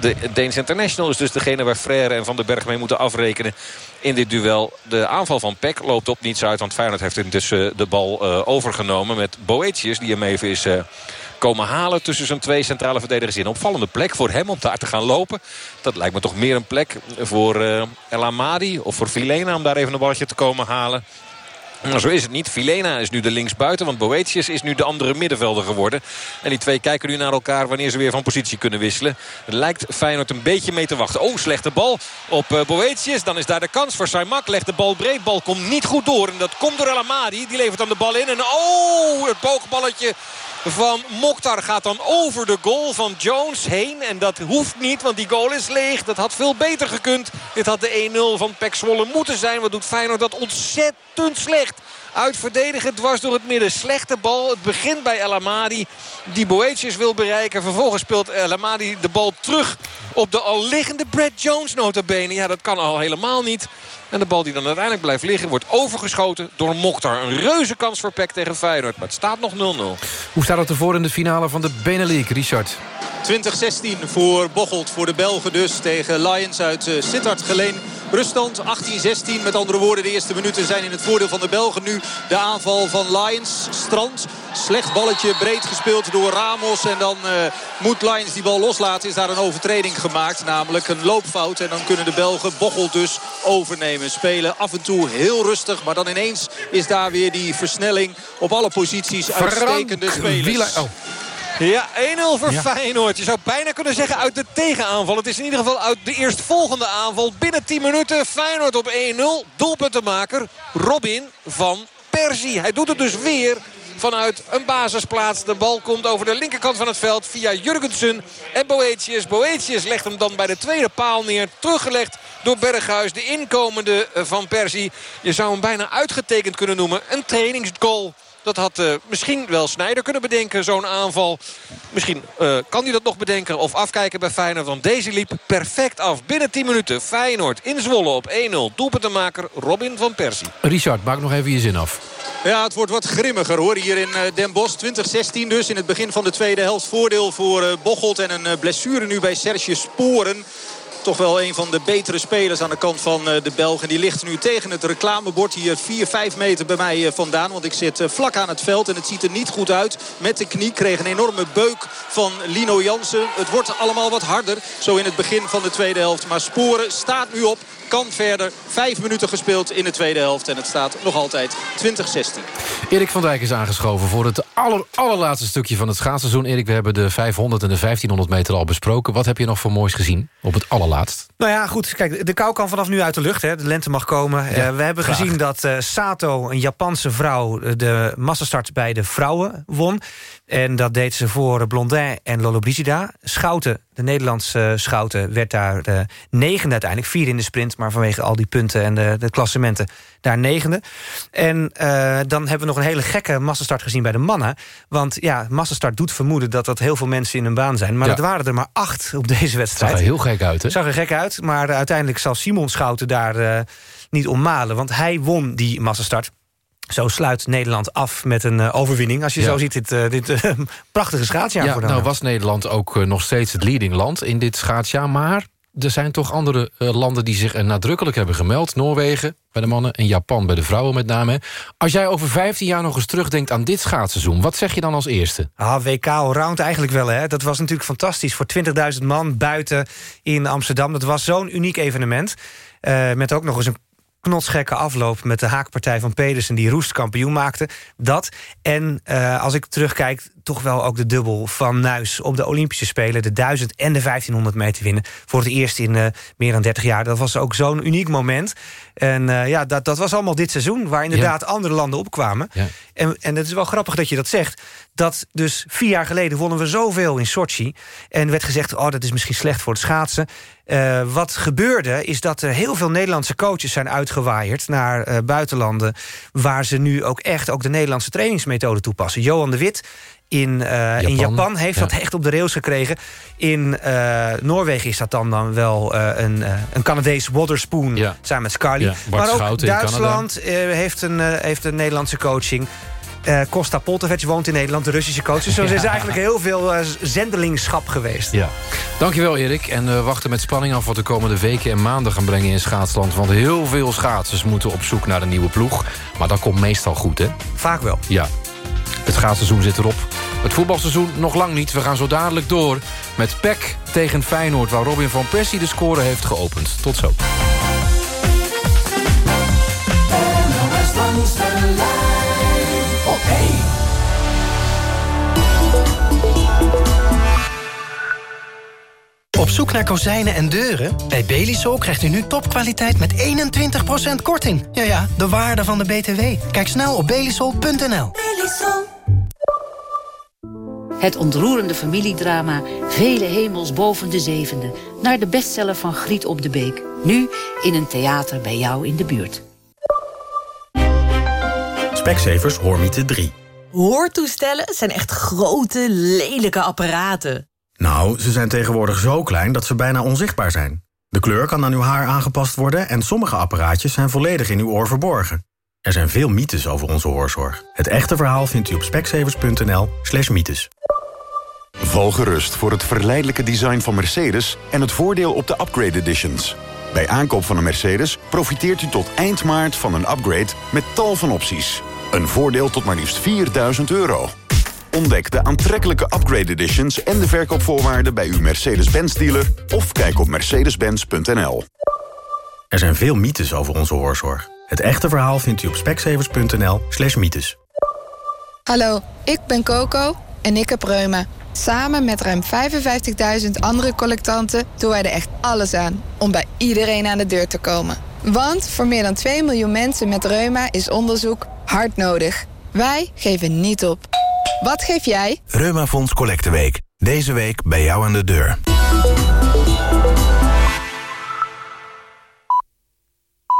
De Deens International is dus degene waar Frère en Van den Berg mee moeten afrekenen. In dit duel. De aanval van Peck loopt op niets uit. Want Feyenoord heeft intussen de bal eh, overgenomen met Boetius. Die hem even is... eh, komen halen tussen zijn twee centrale verdedigers in. Opvallende plek voor hem om daar te gaan lopen. Dat lijkt me toch meer een plek voor eh El Amadi of voor Vilena om daar even een balletje te komen halen. Zo is het niet. Filena is nu de linksbuiten, want Boetius is nu de andere middenvelder geworden. En die twee kijken nu naar elkaar wanneer ze weer van positie kunnen wisselen. Het lijkt Feyenoord een beetje mee te wachten. Oh, slechte bal op uh, Boetius. Dan is daar de kans voor Saimak. Legt de bal breed. Bal komt niet goed door. En dat komt door El Amadi. Die levert dan de bal in. En oh, het boogballetje van Mokhtar gaat dan over de goal van Jones heen. En dat hoeft niet, want die goal is leeg. Dat had veel beter gekund. Dit had de 1-0 van Pek moeten zijn. Wat doet Feyenoord dat ontzettend slecht. Uitverdedigen dwars door het midden. Slechte bal. Het begint bij El Amadi. Die Boetius wil bereiken. Vervolgens speelt El Amadi de bal terug op de al liggende Brad Jones notabene. Ja, dat kan al helemaal niet. En de bal die dan uiteindelijk blijft liggen wordt overgeschoten door Mokhtar. Een reuze kans voor Peck tegen Feyenoord. Maar het staat nog 0-0. Hoe staat het ervoor in de finale van de Benelux, Richard? 2016 voor Bocholt, voor de Belgen dus. Tegen Lions uit uh, Sittard Geleen. Ruststand 18-16. Met andere woorden, de eerste minuten zijn in het voordeel van de Belgen. Nu de aanval van Lions. Strand. Slecht balletje, breed gespeeld door Ramos. En dan uh, moet Lions die bal loslaten. Is daar een overtreding gemaakt. Namelijk een loopfout. En dan kunnen de Belgen Bocholt dus overnemen. Spelen af en toe heel rustig. Maar dan ineens is daar weer die versnelling op alle posities. Uitstekende spelers. Oh. Ja, 1-0 voor ja. Feyenoord. Je zou bijna kunnen zeggen uit de tegenaanval. Het is in ieder geval uit de eerstvolgende aanval. Binnen 10 minuten Feyenoord op 1-0. Doelpuntenmaker Robin van Persie. Hij doet het dus weer vanuit een basisplaats. De bal komt over de linkerkant van het veld via Jurgensen en Boetius. Boetius legt hem dan bij de tweede paal neer. Teruggelegd door Berghuis, de inkomende van Persie. Je zou hem bijna uitgetekend kunnen noemen. Een trainingsgoal. Dat had uh, misschien wel Snijder kunnen bedenken, zo'n aanval. Misschien uh, kan hij dat nog bedenken of afkijken bij Feyenoord. Want deze liep perfect af. Binnen 10 minuten Feyenoord in Zwolle op 1-0. Doelpuntenmaker Robin van Persie. Richard, maak nog even je zin af. Ja, het wordt wat grimmiger hoor. Hier in Den Bosch. 2016 dus. In het begin van de tweede helft voordeel voor uh, Bocholt. En een blessure nu bij Serge Sporen toch wel een van de betere spelers aan de kant van de Belgen. Die ligt nu tegen het reclamebord hier 4, 5 meter bij mij vandaan. Want ik zit vlak aan het veld en het ziet er niet goed uit. Met de knie kreeg een enorme beuk van Lino Jansen. Het wordt allemaal wat harder zo in het begin van de tweede helft. Maar Sporen staat nu op kan verder. Vijf minuten gespeeld in de tweede helft. En het staat nog altijd 2016. Erik van Dijk is aangeschoven voor het aller, allerlaatste stukje van het schaatsseizoen. Erik, we hebben de 500 en de 1500 meter al besproken. Wat heb je nog voor moois gezien op het allerlaatst? Nou ja, goed. Kijk, de kou kan vanaf nu uit de lucht. Hè. De lente mag komen. Ja, uh, we hebben graag. gezien dat uh, Sato, een Japanse vrouw... de massastart bij de vrouwen won. En dat deed ze voor Blondin en Lollobrigida. Schouten, de Nederlandse Schouten, werd daar de negende uiteindelijk. Vier in de sprint, maar vanwege al die punten en de, de klassementen daar negende. En uh, dan hebben we nog een hele gekke massastart gezien bij de mannen. Want ja, massastart doet vermoeden dat dat heel veel mensen in hun baan zijn. Maar ja. dat waren er maar acht op deze wedstrijd. Zag er heel gek uit, hè? Zag er gek uit, maar uiteindelijk zal Simon Schouten daar uh, niet ommalen. Want hij won die massastart. Zo sluit Nederland af met een uh, overwinning. Als je ja. zo ziet, dit, uh, dit uh, prachtige schaatsjaar. Ja, voor nou was Nederland ook nog steeds het leading land in dit schaatsjaar. Maar er zijn toch andere landen die zich er nadrukkelijk hebben gemeld. Noorwegen bij de mannen en Japan bij de vrouwen met name. Als jij over 15 jaar nog eens terugdenkt aan dit schaatsseizoen... wat zeg je dan als eerste? Ah, WK Allround eigenlijk wel, hè. Dat was natuurlijk fantastisch. Voor 20.000 man buiten in Amsterdam. Dat was zo'n uniek evenement. met ook nog eens een knotsgekke afloop met de haakpartij van Pedersen... die Roest kampioen maakte. Dat. En uh, als ik terugkijk, toch wel ook de dubbel van Nuis... op de Olympische Spelen, de 1000 en de 1500 meter winnen. Voor het eerst in uh, meer dan 30 jaar. Dat was ook zo'n uniek moment. En uh, ja, dat, dat was allemaal dit seizoen... waar inderdaad ja. andere landen opkwamen. Ja. En, en het is wel grappig dat je dat zegt. Dat dus vier jaar geleden wonnen we zoveel in Sochi. En werd gezegd, oh, dat is misschien slecht voor het schaatsen. Uh, wat gebeurde is dat er heel veel Nederlandse coaches zijn uitgewaaid... naar uh, buitenlanden waar ze nu ook echt ook de Nederlandse trainingsmethode toepassen. Johan de Wit in, uh, Japan. in Japan heeft ja. dat echt op de rails gekregen. In Noorwegen is dat dan, dan wel een, een Canadees Waterspoon ja. samen met Scarly. Ja, maar ook Schouten Duitsland heeft, een, heeft een Nederlandse coaching. Uh, Costa Poltovic woont in Nederland, de Russische coach. Dus er is eigenlijk heel veel uh, zendelingschap geweest. Ja. Dankjewel Erik. En we uh, wachten met spanning af wat de komende weken en maanden gaan brengen in schaatsland. Want heel veel schaatsers moeten op zoek naar een nieuwe ploeg. Maar dat komt meestal goed, hè? Vaak wel. Ja. Het schaatsseizoen zit erop. Het voetbalseizoen nog lang niet. We gaan zo dadelijk door met PEC tegen Feyenoord... waar Robin van Persie de score heeft geopend. Tot zo. Op zoek naar kozijnen en deuren? Bij Belisol krijgt u nu topkwaliteit met 21% korting. Ja ja, de waarde van de BTW. Kijk snel op belisol.nl. Het ontroerende familiedrama Vele hemels boven de zevende... naar de bestseller van Griet op de Beek. Nu in een theater bij jou in de buurt. Specsavers Hoormiete 3. Hoortoestellen zijn echt grote, lelijke apparaten. Nou, ze zijn tegenwoordig zo klein dat ze bijna onzichtbaar zijn. De kleur kan aan uw haar aangepast worden... en sommige apparaatjes zijn volledig in uw oor verborgen. Er zijn veel mythes over onze hoorzorg. Het echte verhaal vindt u op specsavers.nl slash mythes. Val gerust voor het verleidelijke design van Mercedes... en het voordeel op de upgrade editions. Bij aankoop van een Mercedes profiteert u tot eind maart van een upgrade... met tal van opties. Een voordeel tot maar liefst 4000 euro. Ontdek de aantrekkelijke upgrade editions en de verkoopvoorwaarden... bij uw Mercedes-Benz dealer of kijk op mercedes-benz.nl. Er zijn veel mythes over onze hoorzorg. Het echte verhaal vindt u op specsavers.nl slash mythes. Hallo, ik ben Coco en ik heb reuma. Samen met ruim 55.000 andere collectanten doen wij er echt alles aan... om bij iedereen aan de deur te komen. Want voor meer dan 2 miljoen mensen met reuma is onderzoek hard nodig. Wij geven niet op. Wat geef jij? Reumafonds Collecteweek. Deze week bij jou aan de deur.